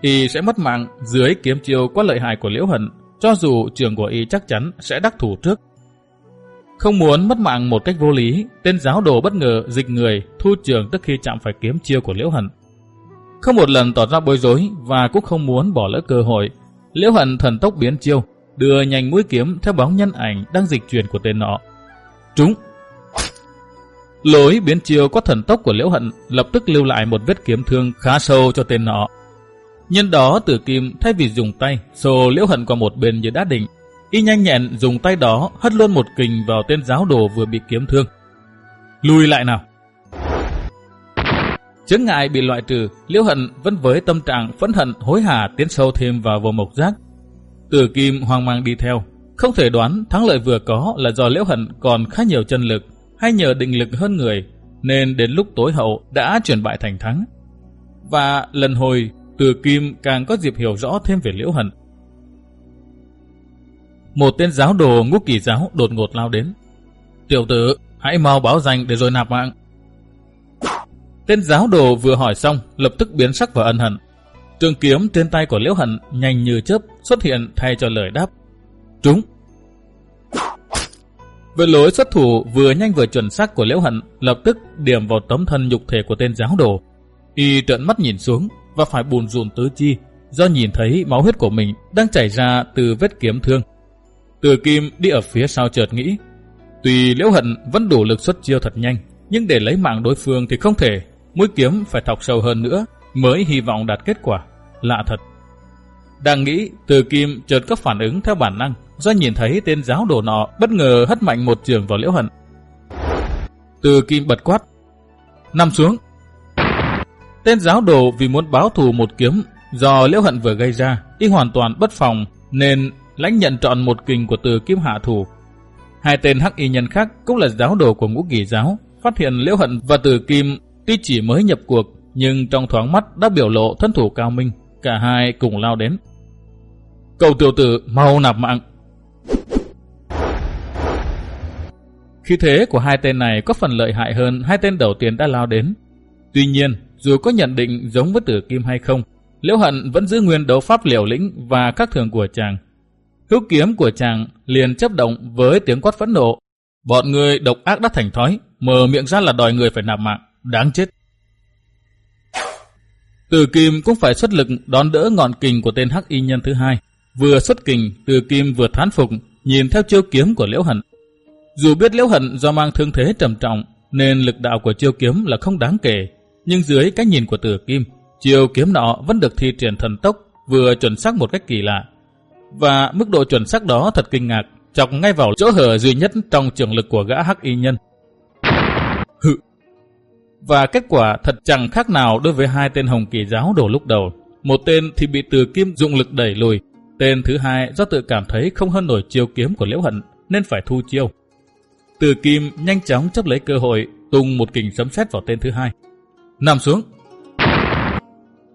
Y sẽ mất mạng dưới kiếm chiêu quá lợi hại của Liễu Hận, cho dù trường của y chắc chắn sẽ đắc thủ trước. Không muốn mất mạng một cách vô lý, tên giáo đồ bất ngờ dịch người thu trường tức khi chạm phải kiếm chiêu của Liễu Hận. Không một lần tỏ ra bối rối và cũng không muốn bỏ lỡ cơ hội, Liễu Hận thần tốc biến chiêu, đưa nhanh mũi kiếm theo bóng nhân ảnh đang dịch chuyển của tên nọ. Trúng! Lối biến chiêu có thần tốc của Liễu Hận lập tức lưu lại một vết kiếm thương khá sâu cho tên nọ. Nhân đó Tử Kim thay vì dùng tay xô Liễu Hận qua một bên như đá định, y nhanh nhẹn dùng tay đó hất luôn một kình vào tên giáo đồ vừa bị kiếm thương. Lùi lại nào! Chướng ngại bị loại trừ, Liễu Hận vẫn với tâm trạng phẫn hận hối hả tiến sâu thêm vào vô mộc giác. Tử Kim hoang mang đi theo, không thể đoán thắng lợi vừa có là do Liễu Hận còn khá nhiều chân lực hay nhờ định lực hơn người, nên đến lúc tối hậu đã chuyển bại thành thắng. Và lần hồi, Từ Kim càng có dịp hiểu rõ thêm về Liễu Hận. Một tên giáo đồ ngũ kỳ giáo đột ngột lao đến. Tiểu tử, hãy mau báo danh để rồi nạp mạng. Tên giáo đồ vừa hỏi xong, lập tức biến sắc và ân hận. Trường kiếm trên tay của Liễu Hận nhanh như chớp xuất hiện thay cho lời đáp. Trúng. Với lối xuất thủ vừa nhanh vừa chuẩn xác của Liễu Hận lập tức điểm vào tấm thân nhục thể của tên giáo đồ. Y trợn mắt nhìn xuống và phải bùn rùn tứ chi do nhìn thấy máu huyết của mình đang chảy ra từ vết kiếm thương. Từ kim đi ở phía sau chợt nghĩ, tuy Liễu Hận vẫn đủ lực xuất chiêu thật nhanh, nhưng để lấy mạng đối phương thì không thể mũi kiếm phải thọc sâu hơn nữa mới hy vọng đạt kết quả. Lạ thật. Đang nghĩ, từ kim chợt có phản ứng theo bản năng do nhìn thấy tên giáo đồ nọ bất ngờ hất mạnh một trường vào liễu hận. Từ kim bật quát. Nằm xuống. Tên giáo đồ vì muốn báo thù một kiếm do liễu hận vừa gây ra, y hoàn toàn bất phòng nên lãnh nhận trọn một kình của từ kim hạ thủ. Hai tên hắc y nhân khác cũng là giáo đồ của ngũ kỳ giáo, phát hiện liễu hận và từ kim Tuy chỉ mới nhập cuộc, nhưng trong thoáng mắt đã biểu lộ thân thủ cao minh, cả hai cùng lao đến. Cầu tiểu tử mau nạp mạng. Khi thế của hai tên này có phần lợi hại hơn hai tên đầu tiên đã lao đến. Tuy nhiên, dù có nhận định giống với tử kim hay không, Liễu Hận vẫn giữ nguyên đấu pháp liều lĩnh và các thường của chàng. Hữu kiếm của chàng liền chấp động với tiếng quát phẫn nộ. Bọn người độc ác đã thành thói, mở miệng ra là đòi người phải nạp mạng đáng chết. Từ Kim cũng phải xuất lực đón đỡ ngọn kình của tên hắc y nhân thứ hai. Vừa xuất kình, Từ Kim vừa thán phục, nhìn theo chiêu kiếm của Liễu Hận. Dù biết Liễu Hận do mang thương thế trầm trọng, nên lực đạo của chiêu kiếm là không đáng kể. Nhưng dưới cái nhìn của Từ Kim, chiêu kiếm nọ vẫn được thi triển thần tốc, vừa chuẩn xác một cách kỳ lạ. Và mức độ chuẩn xác đó thật kinh ngạc, chọc ngay vào chỗ hở duy nhất trong trường lực của gã hắc y nhân. Và kết quả thật chẳng khác nào đối với hai tên hồng kỳ giáo đổ lúc đầu. Một tên thì bị từ kim dụng lực đẩy lùi. Tên thứ hai do tự cảm thấy không hơn nổi chiêu kiếm của liễu hận nên phải thu chiêu. Từ kim nhanh chóng chấp lấy cơ hội tung một kình sấm sét vào tên thứ hai. Nằm xuống.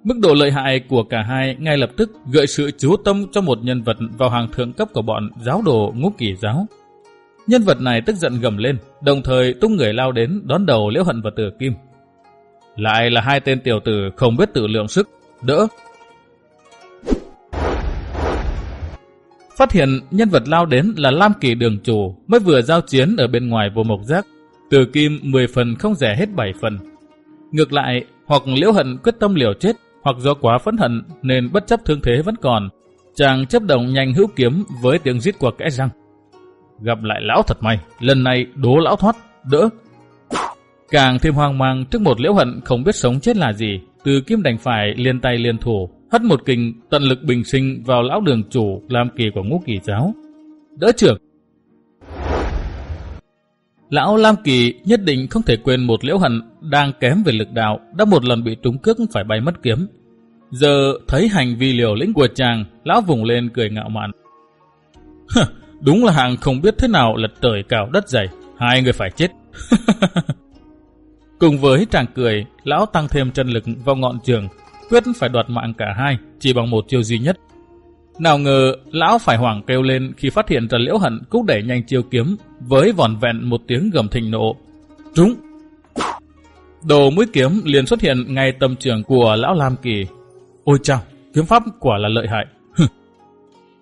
Mức độ lợi hại của cả hai ngay lập tức gợi sự chú tâm cho một nhân vật vào hàng thượng cấp của bọn giáo đồ ngũ kỳ giáo. Nhân vật này tức giận gầm lên, đồng thời tung người lao đến đón đầu Liễu Hận và Tử Kim. Lại là hai tên tiểu tử không biết tự lượng sức, đỡ. Phát hiện nhân vật lao đến là Lam Kỳ đường chủ mới vừa giao chiến ở bên ngoài vô mộc giác. Tử Kim 10 phần không rẻ hết 7 phần. Ngược lại, hoặc Liễu Hận quyết tâm liều chết, hoặc do quá phẫn hận nên bất chấp thương thế vẫn còn. Chàng chấp động nhanh hữu kiếm với tiếng rít của kẽ răng. Gặp lại lão thật may, lần này đố lão thoát, đỡ. Càng thêm hoang mang trước một liễu hận không biết sống chết là gì, từ kim đành phải liên tay liên thủ, hất một kình tận lực bình sinh vào lão đường chủ làm kỳ của ngũ kỳ giáo. Đỡ trưởng! Lão Lam Kỳ nhất định không thể quên một liễu hận đang kém về lực đạo đã một lần bị trúng cước phải bay mất kiếm. Giờ thấy hành vi liều lĩnh của chàng, lão vùng lên cười ngạo mạn. (laughs) Đúng là hàng không biết thế nào lật trời cào đất dày, hai người phải chết. (laughs) Cùng với chàng cười, lão tăng thêm chân lực vào ngọn trường, quyết phải đoạt mạng cả hai chỉ bằng một chiêu duy nhất. Nào ngờ, lão phải hoảng kêu lên khi phát hiện ra Liễu Hận cũng đẩy nhanh chiêu kiếm với vòn vẹn một tiếng gầm thình nộ. Trúng! Đồ mũi kiếm liền xuất hiện ngay tâm trường của lão Lam Kỳ. Ôi chao, kiếm pháp quả là lợi hại.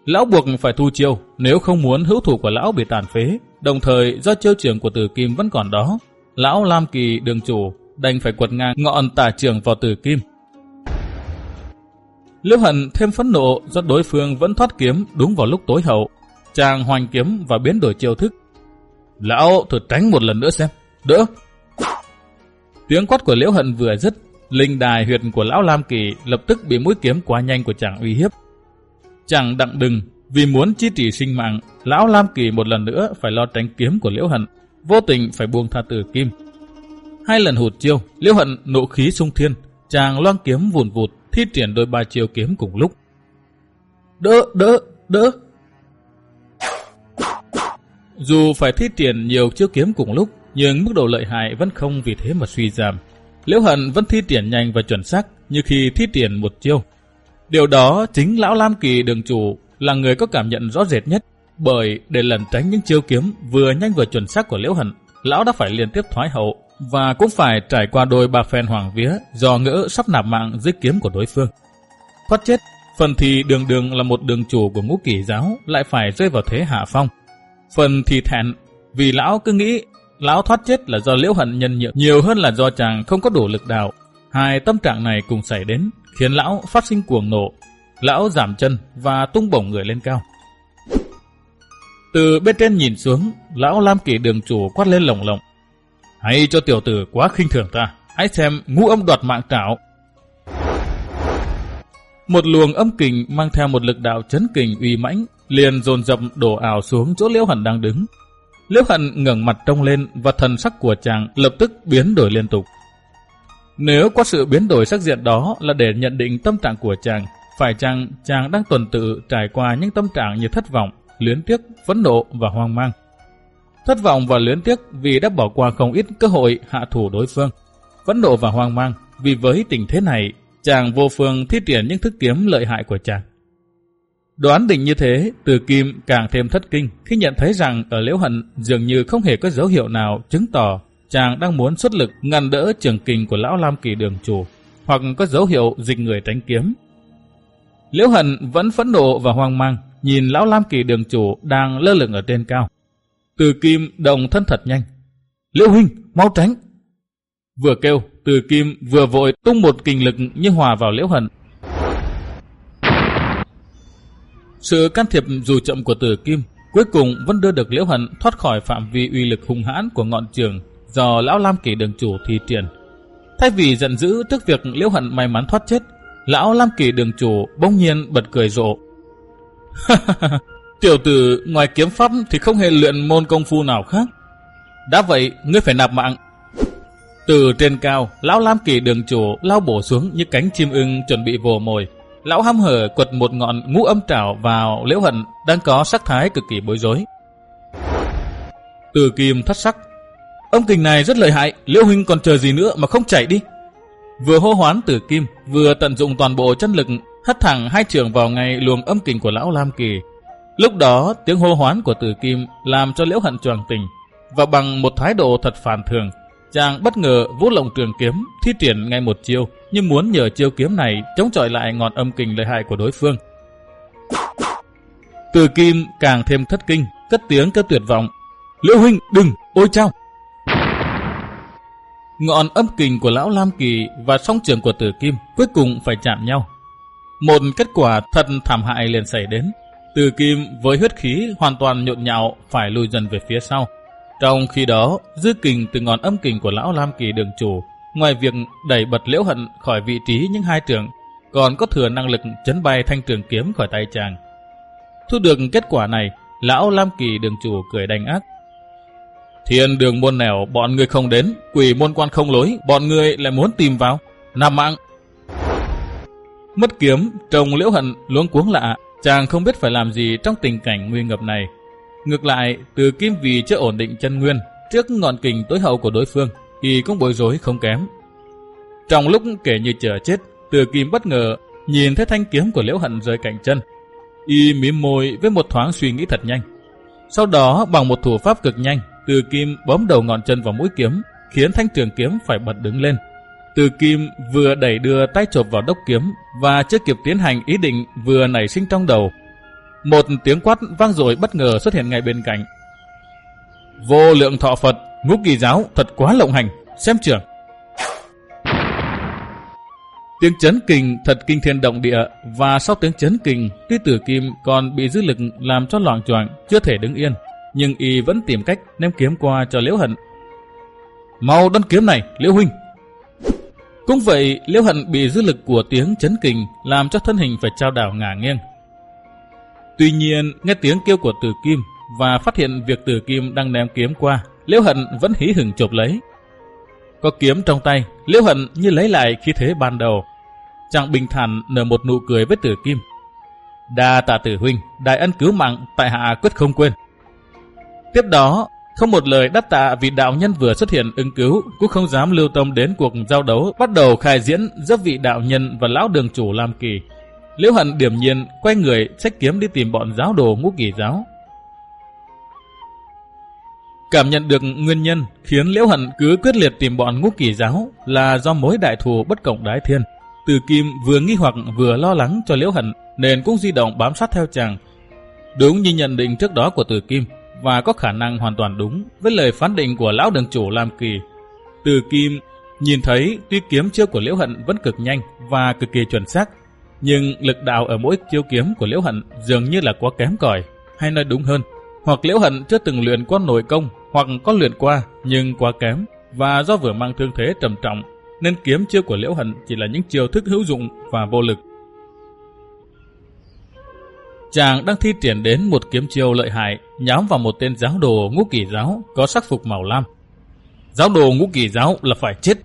lão buộc phải thu chiêu nếu không muốn hữu thủ của lão bị tàn phế. Đồng thời do chiêu trường của tử kim vẫn còn đó, lão Lam Kỳ đường chủ đành phải quật ngang ngọn tà trường vào tử kim. Liễu Hận thêm phẫn nộ do đối phương vẫn thoát kiếm đúng vào lúc tối hậu. Chàng hoành kiếm và biến đổi chiêu thức. Lão thử tránh một lần nữa xem. Đỡ! Tiếng quát của Liễu Hận vừa dứt, linh đài huyệt của lão Lam Kỳ lập tức bị mũi kiếm quá nhanh của chàng uy hiếp. Chàng đặng đừng, vì muốn chi trì sinh mạng, lão Lam Kỳ một lần nữa phải lo tránh kiếm của Liễu Hận, vô tình phải buông tha từ kim. Hai lần hụt chiêu, Liễu Hận nộ khí sung thiên, chàng loan kiếm vùn vụt, thi triển đôi ba chiêu kiếm cùng lúc. Đỡ, đỡ, đỡ. Dù phải thi triển nhiều chiêu kiếm cùng lúc, nhưng mức độ lợi hại vẫn không vì thế mà suy giảm. Liễu Hận vẫn thi triển nhanh và chuẩn xác như khi thi triển một chiêu. Điều đó chính Lão Lam Kỳ đường chủ là người có cảm nhận rõ rệt nhất, bởi để lần tránh những chiêu kiếm vừa nhanh vừa chuẩn xác của Liễu Hận, Lão đã phải liên tiếp thoái hậu và cũng phải trải qua đôi ba phen hoàng vía do ngỡ sắp nạp mạng dưới kiếm của đối phương. Thoát chết, phần thì đường đường là một đường chủ của ngũ kỷ giáo lại phải rơi vào thế hạ phong. Phần thì thẹn vì lão cứ nghĩ lão thoát chết là do liễu hận nhân nhượng nhiều hơn là do chàng không có đủ lực đạo. Hai tâm trạng này cùng xảy đến khiến lão phát sinh cuồng nộ. Lão giảm chân và tung bổng người lên cao. Từ bên trên nhìn xuống, lão Lam kỳ đường chủ quát lên lồng lộng. Hãy cho tiểu tử quá khinh thường ta. Hãy xem ngũ âm đoạt mạng trảo. Một luồng âm kình mang theo một lực đạo chấn kình uy mãnh liền dồn dập đổ ảo xuống chỗ Liễu Hận đang đứng. Liễu Hận ngẩng mặt trông lên và thần sắc của chàng lập tức biến đổi liên tục. Nếu có sự biến đổi sắc diện đó là để nhận định tâm trạng của chàng, phải chăng chàng đang tuần tự trải qua những tâm trạng như thất vọng, luyến tiếc, phẫn nộ và hoang mang. Thất vọng và luyến tiếc vì đã bỏ qua không ít cơ hội hạ thủ đối phương. Phẫn nộ và hoang mang vì với tình thế này, chàng vô phương thi triển những thức kiếm lợi hại của chàng. Đoán định như thế, từ kim càng thêm thất kinh khi nhận thấy rằng ở liễu hận dường như không hề có dấu hiệu nào chứng tỏ chàng đang muốn xuất lực ngăn đỡ trường kình của lão Lam Kỳ đường chủ, hoặc có dấu hiệu dịch người tránh kiếm. Liễu hận vẫn phẫn nộ và hoang mang, nhìn lão Lam Kỳ đường chủ đang lơ lửng ở trên cao. Từ Kim động thân thật nhanh. Liễu Huynh, mau tránh. Vừa kêu, Từ Kim vừa vội tung một kình lực như hòa vào Liễu Hận. Sự can thiệp dù chậm của Từ Kim cuối cùng vẫn đưa được Liễu Hận thoát khỏi phạm vi uy lực hung hãn của ngọn trường do Lão Lam Kỳ đường chủ thi triển. Thay vì giận dữ trước việc Liễu Hận may mắn thoát chết, Lão Lam Kỳ đường chủ bỗng nhiên bật cười rộ. (laughs) Tiểu tử ngoài kiếm pháp thì không hề luyện môn công phu nào khác. Đã vậy, ngươi phải nạp mạng. Từ trên cao, lão Lam Kỳ đường chủ lao bổ xuống như cánh chim ưng chuẩn bị vồ mồi. Lão hăm hở quật một ngọn ngũ âm trảo vào liễu hận đang có sắc thái cực kỳ bối rối. Từ kim thất sắc. Ông kình này rất lợi hại, liễu huynh còn chờ gì nữa mà không chạy đi. Vừa hô hoán từ kim, vừa tận dụng toàn bộ chân lực hất thẳng hai trường vào ngay luồng âm kình của lão Lam Kỳ Lúc đó tiếng hô hoán của tử kim làm cho liễu hận choàng tình và bằng một thái độ thật phản thường chàng bất ngờ vũ lộng trường kiếm thi triển ngay một chiêu nhưng muốn nhờ chiêu kiếm này chống chọi lại ngọn âm kình lợi hại của đối phương. Từ kim càng thêm thất kinh, cất tiếng kêu tuyệt vọng. Liễu huynh, đừng, ôi chao! Ngọn âm kình của lão Lam Kỳ và song trường của tử kim cuối cùng phải chạm nhau. Một kết quả thật thảm hại liền xảy đến. Từ kim với huyết khí hoàn toàn nhộn nhạo phải lùi dần về phía sau. Trong khi đó, dư kình từ ngọn âm kình của lão Lam Kỳ đường chủ ngoài việc đẩy bật liễu hận khỏi vị trí những hai trường, còn có thừa năng lực chấn bay thanh trường kiếm khỏi tay chàng. Thu được kết quả này, lão Lam Kỳ đường chủ cười đành ác. Thiên đường môn nẻo bọn người không đến, quỷ môn quan không lối, bọn người lại muốn tìm vào. Nam mạng! Mất kiếm, trông liễu hận luống cuống lạ, chàng không biết phải làm gì trong tình cảnh nguy ngập này. Ngược lại, từ kim vì chưa ổn định chân nguyên, trước ngọn kình tối hậu của đối phương, y cũng bối rối không kém. Trong lúc kể như chờ chết, từ kim bất ngờ nhìn thấy thanh kiếm của liễu hận rơi cạnh chân. Y mím môi với một thoáng suy nghĩ thật nhanh. Sau đó bằng một thủ pháp cực nhanh, từ kim bấm đầu ngọn chân vào mũi kiếm, khiến thanh trường kiếm phải bật đứng lên. Từ kim vừa đẩy đưa tay chộp vào đốc kiếm và chưa kịp tiến hành ý định vừa nảy sinh trong đầu. Một tiếng quát vang dội bất ngờ xuất hiện ngay bên cạnh. Vô lượng thọ Phật, ngũ kỳ giáo thật quá lộng hành, xem trưởng. Tiếng chấn kình thật kinh thiên động địa và sau tiếng chấn kình, tuy tử kim còn bị dư lực làm cho loạn choạng chưa thể đứng yên, nhưng y vẫn tìm cách ném kiếm qua cho Liễu Hận. Mau đón kiếm này, Liễu huynh. Cũng vậy, Liễu Hận bị dư lực của tiếng chấn kình làm cho thân hình phải trao đảo ngả nghiêng. Tuy nhiên, nghe tiếng kêu của Tử Kim và phát hiện việc Tử Kim đang ném kiếm qua, Liễu Hận vẫn hí hửng chộp lấy. Có kiếm trong tay, Liễu Hận như lấy lại khí thế ban đầu. Chàng bình thản nở một nụ cười với Tử Kim. Đa tạ tử huynh, đại ân cứu mạng, tại hạ quyết không quên. Tiếp đó, không một lời đáp tạ vì đạo nhân vừa xuất hiện ứng cứu, cũng không dám lưu tâm đến cuộc giao đấu bắt đầu khai diễn giữa vị đạo nhân và lão đường chủ Lam Kỳ. Liễu Hận điểm nhiên quay người sách kiếm đi tìm bọn giáo đồ ngũ kỳ giáo. Cảm nhận được nguyên nhân khiến Liễu Hận cứ quyết liệt tìm bọn ngũ kỳ giáo là do mối đại thù bất cộng đái thiên. Từ Kim vừa nghi hoặc vừa lo lắng cho Liễu Hận nên cũng di động bám sát theo chàng. Đúng như nhận định trước đó của Từ Kim và có khả năng hoàn toàn đúng với lời phán định của lão đường chủ Lam Kỳ. Từ Kim nhìn thấy tuy kiếm chiêu của Liễu Hận vẫn cực nhanh và cực kỳ chuẩn xác, nhưng lực đạo ở mỗi chiêu kiếm của Liễu Hận dường như là quá kém cỏi, hay nói đúng hơn, hoặc Liễu Hận chưa từng luyện qua nội công, hoặc có luyện qua nhưng quá kém, và do vừa mang thương thế trầm trọng, nên kiếm chiêu của Liễu Hận chỉ là những chiêu thức hữu dụng và vô lực. Chàng đang thi triển đến một kiếm chiêu lợi hại nhắm vào một tên giáo đồ ngũ kỳ giáo có sắc phục màu lam. Giáo đồ ngũ kỳ giáo là phải chết.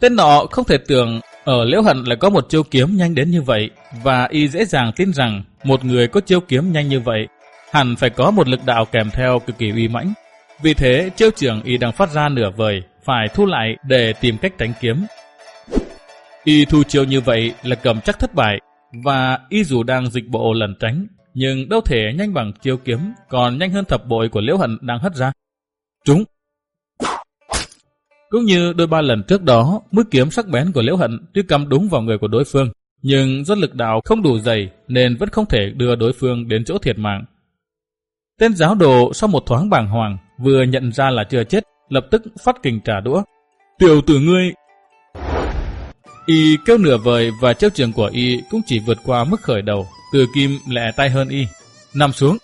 Tên nọ không thể tưởng ở Liễu Hận lại có một chiêu kiếm nhanh đến như vậy và y dễ dàng tin rằng một người có chiêu kiếm nhanh như vậy hẳn phải có một lực đạo kèm theo cực kỳ uy mãnh. Vì thế, chiêu trưởng y đang phát ra nửa vời phải thu lại để tìm cách tránh kiếm. Y thu chiêu như vậy là cầm chắc thất bại và y dù đang dịch bộ lần tránh, nhưng đâu thể nhanh bằng chiêu kiếm, còn nhanh hơn thập bội của Liễu Hận đang hất ra. Trúng! Cũng như đôi ba lần trước đó, mũi kiếm sắc bén của Liễu Hận tuy cắm đúng vào người của đối phương, nhưng do lực đạo không đủ dày nên vẫn không thể đưa đối phương đến chỗ thiệt mạng. Tên giáo đồ sau một thoáng bàng hoàng vừa nhận ra là chưa chết, lập tức phát kình trả đũa. Tiểu tử ngươi Y kêu nửa vời và chiêu trường của Y cũng chỉ vượt qua mức khởi đầu, từ kim lẹ tay hơn Y. Nằm xuống.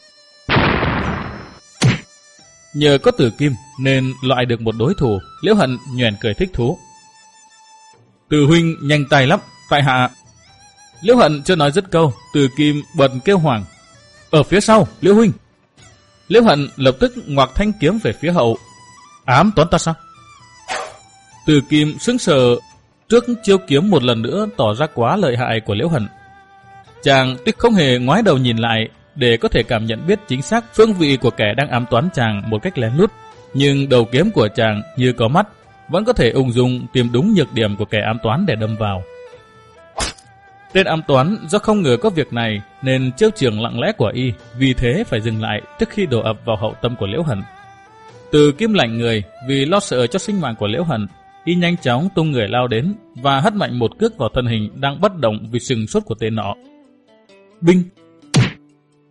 Nhờ có tử kim nên loại được một đối thủ, Liễu Hận nhoèn cười thích thú. Từ huynh nhanh tay lắm, tại hạ. Liễu Hận chưa nói dứt câu, từ kim bật kêu hoàng. Ở phía sau, Liễu huynh. Liễu Hận lập tức ngoặc thanh kiếm về phía hậu. Ám toán ta sao? Từ kim sững sờ trước chiêu kiếm một lần nữa tỏ ra quá lợi hại của Liễu Hận. Chàng tuy không hề ngoái đầu nhìn lại để có thể cảm nhận biết chính xác phương vị của kẻ đang ám toán chàng một cách lén lút, nhưng đầu kiếm của chàng như có mắt, vẫn có thể ung dung tìm đúng nhược điểm của kẻ ám toán để đâm vào. Tên ám toán do không ngờ có việc này nên chiêu trường lặng lẽ của y vì thế phải dừng lại trước khi đổ ập vào hậu tâm của Liễu Hận. Từ kim lạnh người vì lo sợ cho sinh mạng của Liễu Hận y nhanh chóng tung người lao đến và hất mạnh một cước vào thân hình đang bất động vì sừng sốt của tên nọ. Binh!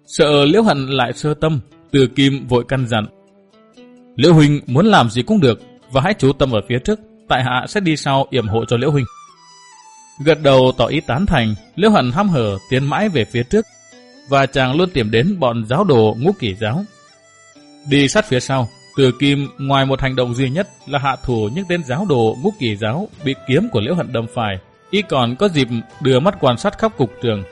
Sợ Liễu Hận lại sơ tâm, từ kim vội căn dặn. Liễu Huynh muốn làm gì cũng được và hãy chú tâm ở phía trước, tại hạ sẽ đi sau yểm hộ cho Liễu Huynh. Gật đầu tỏ ý tán thành, Liễu Hận hăm hở tiến mãi về phía trước và chàng luôn tìm đến bọn giáo đồ ngũ kỷ giáo. Đi sát phía sau, từ Kim ngoài một hành động duy nhất là hạ thủ những tên giáo đồ ngũ kỳ giáo bị kiếm của Liễu Hận đâm phải, y còn có dịp đưa mắt quan sát khắp cục trường.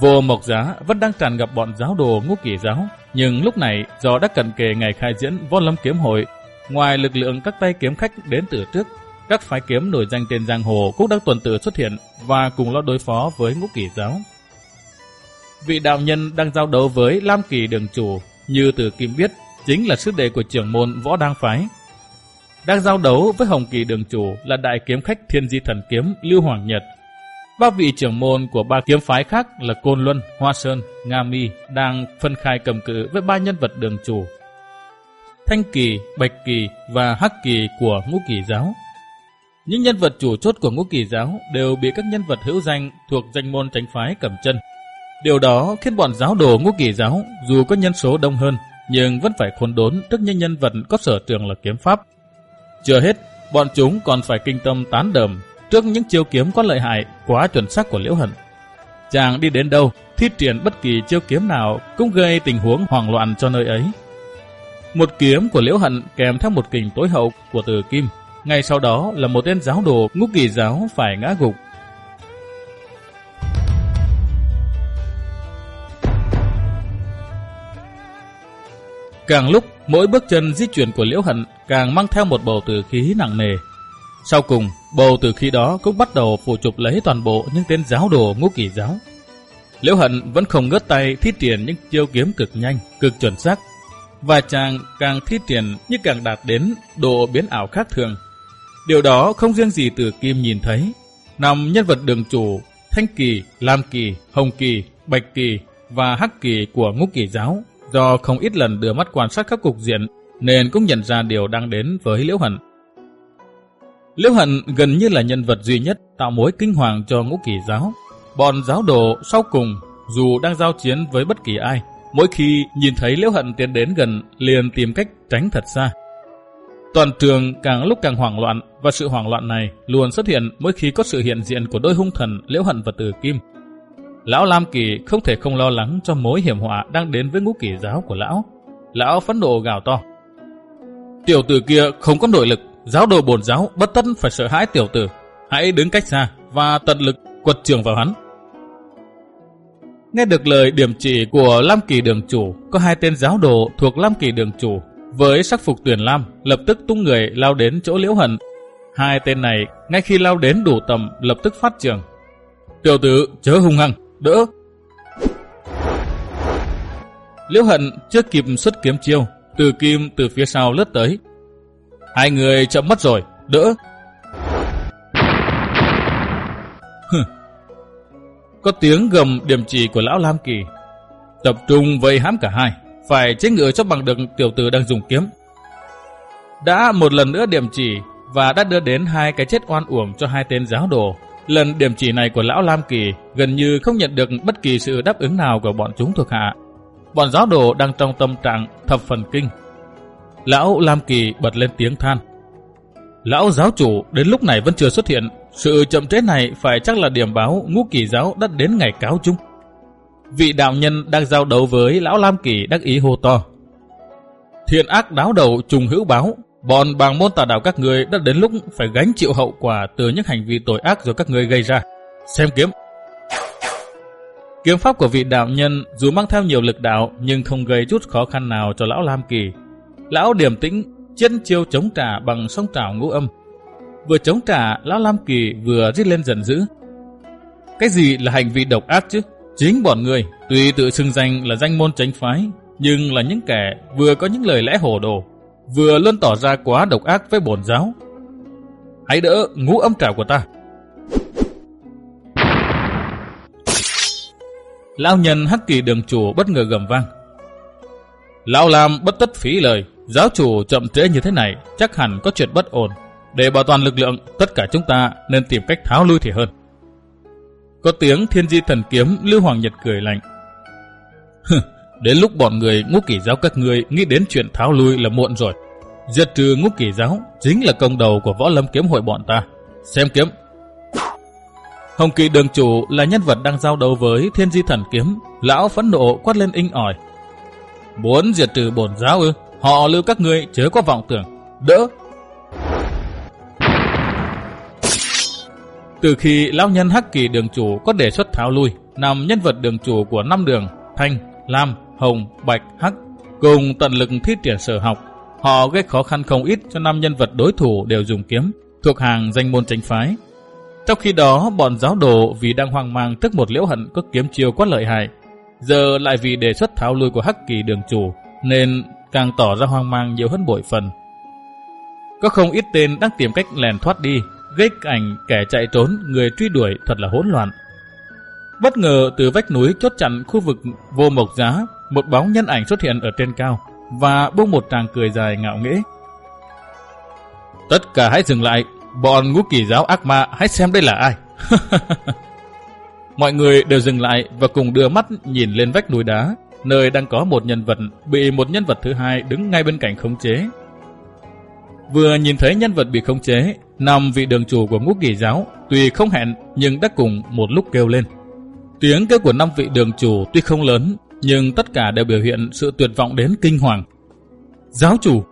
Vô Mộc Giá vẫn đang tràn gặp bọn giáo đồ ngũ kỳ giáo, nhưng lúc này do đã cận kề ngày khai diễn võ lâm kiếm hội, ngoài lực lượng các tay kiếm khách đến từ trước, các phái kiếm nổi danh trên giang hồ cũng đang tuần tự xuất hiện và cùng lo đối phó với ngũ kỳ giáo. Vị đạo nhân đang giao đấu với Lam Kỳ đường chủ, như từ Kim biết, chính là sư đệ của trưởng môn võ đang phái. Đang giao đấu với Hồng Kỳ đường chủ là đại kiếm khách thiên di thần kiếm Lưu Hoàng Nhật. Ba vị trưởng môn của ba kiếm phái khác là Côn Luân, Hoa Sơn, Nga Mi đang phân khai cầm cự với ba nhân vật đường chủ. Thanh Kỳ, Bạch Kỳ và Hắc Kỳ của ngũ kỳ giáo. Những nhân vật chủ chốt của ngũ kỳ giáo đều bị các nhân vật hữu danh thuộc danh môn tránh phái cầm chân. Điều đó khiến bọn giáo đồ ngũ kỳ giáo dù có nhân số đông hơn nhưng vẫn phải khốn đốn trước những nhân vật có sở trường là kiếm pháp. Chưa hết, bọn chúng còn phải kinh tâm tán đờm trước những chiêu kiếm có lợi hại quá chuẩn xác của Liễu Hận. Chàng đi đến đâu, thi triển bất kỳ chiêu kiếm nào cũng gây tình huống hoảng loạn cho nơi ấy. Một kiếm của Liễu Hận kèm theo một kình tối hậu của Từ Kim. Ngay sau đó là một tên giáo đồ ngũ kỳ giáo phải ngã gục Càng lúc, mỗi bước chân di chuyển của Liễu Hận càng mang theo một bầu tử khí nặng nề. Sau cùng, bầu tử khí đó cũng bắt đầu phụ chụp lấy toàn bộ những tên giáo đồ ngũ kỳ giáo. Liễu Hận vẫn không ngớt tay thi triển những chiêu kiếm cực nhanh, cực chuẩn xác. Và chàng càng thi triển như càng đạt đến độ biến ảo khác thường. Điều đó không riêng gì từ Kim nhìn thấy. nằm nhân vật đường chủ, Thanh Kỳ, Lam Kỳ, Hồng Kỳ, Bạch Kỳ và Hắc Kỳ của ngũ kỳ giáo Do không ít lần đưa mắt quan sát các cục diện, nên cũng nhận ra điều đang đến với Liễu Hận. Liễu Hận gần như là nhân vật duy nhất tạo mối kinh hoàng cho ngũ kỳ giáo. Bọn giáo đồ sau cùng, dù đang giao chiến với bất kỳ ai, mỗi khi nhìn thấy Liễu Hận tiến đến gần liền tìm cách tránh thật xa. Toàn trường càng lúc càng hoảng loạn và sự hoảng loạn này luôn xuất hiện mỗi khi có sự hiện diện của đôi hung thần Liễu Hận và Từ Kim. Lão Lam Kỳ không thể không lo lắng cho mối hiểm họa đang đến với ngũ kỳ giáo của lão. Lão phẫn nộ gào to. Tiểu tử kia không có nội lực, giáo đồ bổn giáo bất tất phải sợ hãi tiểu tử. Hãy đứng cách xa và tận lực quật trường vào hắn. Nghe được lời điểm chỉ của Lam Kỳ đường chủ, có hai tên giáo đồ thuộc Lam Kỳ đường chủ với sắc phục tuyển lam lập tức tung người lao đến chỗ liễu hận. Hai tên này ngay khi lao đến đủ tầm lập tức phát trường. Tiểu tử chớ hung hăng, đỡ. Liễu hận chưa kịp xuất kiếm chiêu, từ kim từ phía sau lướt tới. Hai người chậm mất rồi, đỡ. Có tiếng gầm điểm chỉ của lão Lam Kỳ. Tập trung vây hãm cả hai, phải chế ngựa cho bằng được tiểu tử đang dùng kiếm. Đã một lần nữa điểm chỉ và đã đưa đến hai cái chết oan uổng cho hai tên giáo đồ Lần điểm chỉ này của lão Lam Kỳ gần như không nhận được bất kỳ sự đáp ứng nào của bọn chúng thuộc hạ. Bọn giáo đồ đang trong tâm trạng thập phần kinh. Lão Lam Kỳ bật lên tiếng than. Lão giáo chủ đến lúc này vẫn chưa xuất hiện. Sự chậm trễ này phải chắc là điểm báo ngũ kỳ giáo đã đến ngày cáo chung. Vị đạo nhân đang giao đấu với lão Lam Kỳ đắc ý hô to. Thiện ác đáo đầu trùng hữu báo, Bọn bàng môn tà đạo các người đã đến lúc phải gánh chịu hậu quả từ những hành vi tội ác do các người gây ra. Xem kiếm. Kiếm pháp của vị đạo nhân dù mang theo nhiều lực đạo nhưng không gây chút khó khăn nào cho lão Lam Kỳ. Lão điềm tĩnh, chân chiêu chống trả bằng song trảo ngũ âm. Vừa chống trả, lão Lam Kỳ vừa rít lên giận dữ. Cái gì là hành vi độc ác chứ? Chính bọn người, tuy tự xưng danh là danh môn tránh phái, nhưng là những kẻ vừa có những lời lẽ hồ đồ, vừa luôn tỏ ra quá độc ác với bổn giáo. Hãy đỡ ngũ âm trảo của ta. Lão nhân hắc kỳ đường chủ bất ngờ gầm vang. Lão làm bất tất phí lời, giáo chủ chậm trễ như thế này chắc hẳn có chuyện bất ổn. Để bảo toàn lực lượng, tất cả chúng ta nên tìm cách tháo lui thì hơn. Có tiếng thiên di thần kiếm Lưu Hoàng Nhật cười lạnh. (laughs) Đến lúc bọn người ngũ kỷ giáo các ngươi nghĩ đến chuyện tháo lui là muộn rồi. Diệt trừ ngũ kỷ giáo chính là công đầu của võ lâm kiếm hội bọn ta. Xem kiếm. Hồng kỳ đường chủ là nhân vật đang giao đấu với thiên di thần kiếm. Lão phẫn nộ quát lên inh ỏi. Muốn diệt trừ bổn giáo ư? Họ lưu các ngươi chớ có vọng tưởng. Đỡ! Từ khi lão nhân Hắc Kỳ đường chủ có đề xuất tháo lui, năm nhân vật đường chủ của năm đường Thanh, Lam, Hồng, Bạch, Hắc cùng tận lực thi triển sở học. Họ gây khó khăn không ít cho năm nhân vật đối thủ đều dùng kiếm, thuộc hàng danh môn tranh phái. Trong khi đó, bọn giáo đồ vì đang hoang mang tức một liễu hận có kiếm chiêu quá lợi hại, giờ lại vì đề xuất tháo lui của Hắc Kỳ đường chủ, nên càng tỏ ra hoang mang nhiều hơn bội phần. Có không ít tên đang tìm cách lèn thoát đi, gây cảnh kẻ chạy trốn, người truy đuổi thật là hỗn loạn. Bất ngờ từ vách núi chốt chặn khu vực vô mộc giá, một bóng nhân ảnh xuất hiện ở trên cao và buông một tràng cười dài ngạo nghễ. Tất cả hãy dừng lại, bọn ngũ kỳ giáo ác ma hãy xem đây là ai. (laughs) Mọi người đều dừng lại và cùng đưa mắt nhìn lên vách núi đá, nơi đang có một nhân vật bị một nhân vật thứ hai đứng ngay bên cạnh khống chế. Vừa nhìn thấy nhân vật bị khống chế, năm vị đường chủ của ngũ kỳ giáo tuy không hẹn nhưng đã cùng một lúc kêu lên. Tiếng kêu của năm vị đường chủ tuy không lớn nhưng tất cả đều biểu hiện sự tuyệt vọng đến kinh hoàng. Giáo chủ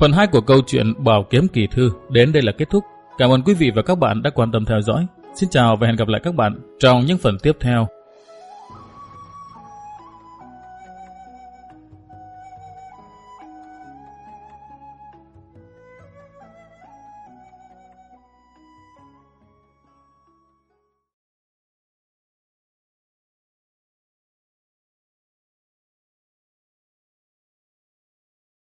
Phần 2 của câu chuyện Bảo Kiếm Kỳ Thư đến đây là kết thúc. Cảm ơn quý vị và các bạn đã quan tâm theo dõi. Xin chào và hẹn gặp lại các bạn trong những phần tiếp theo.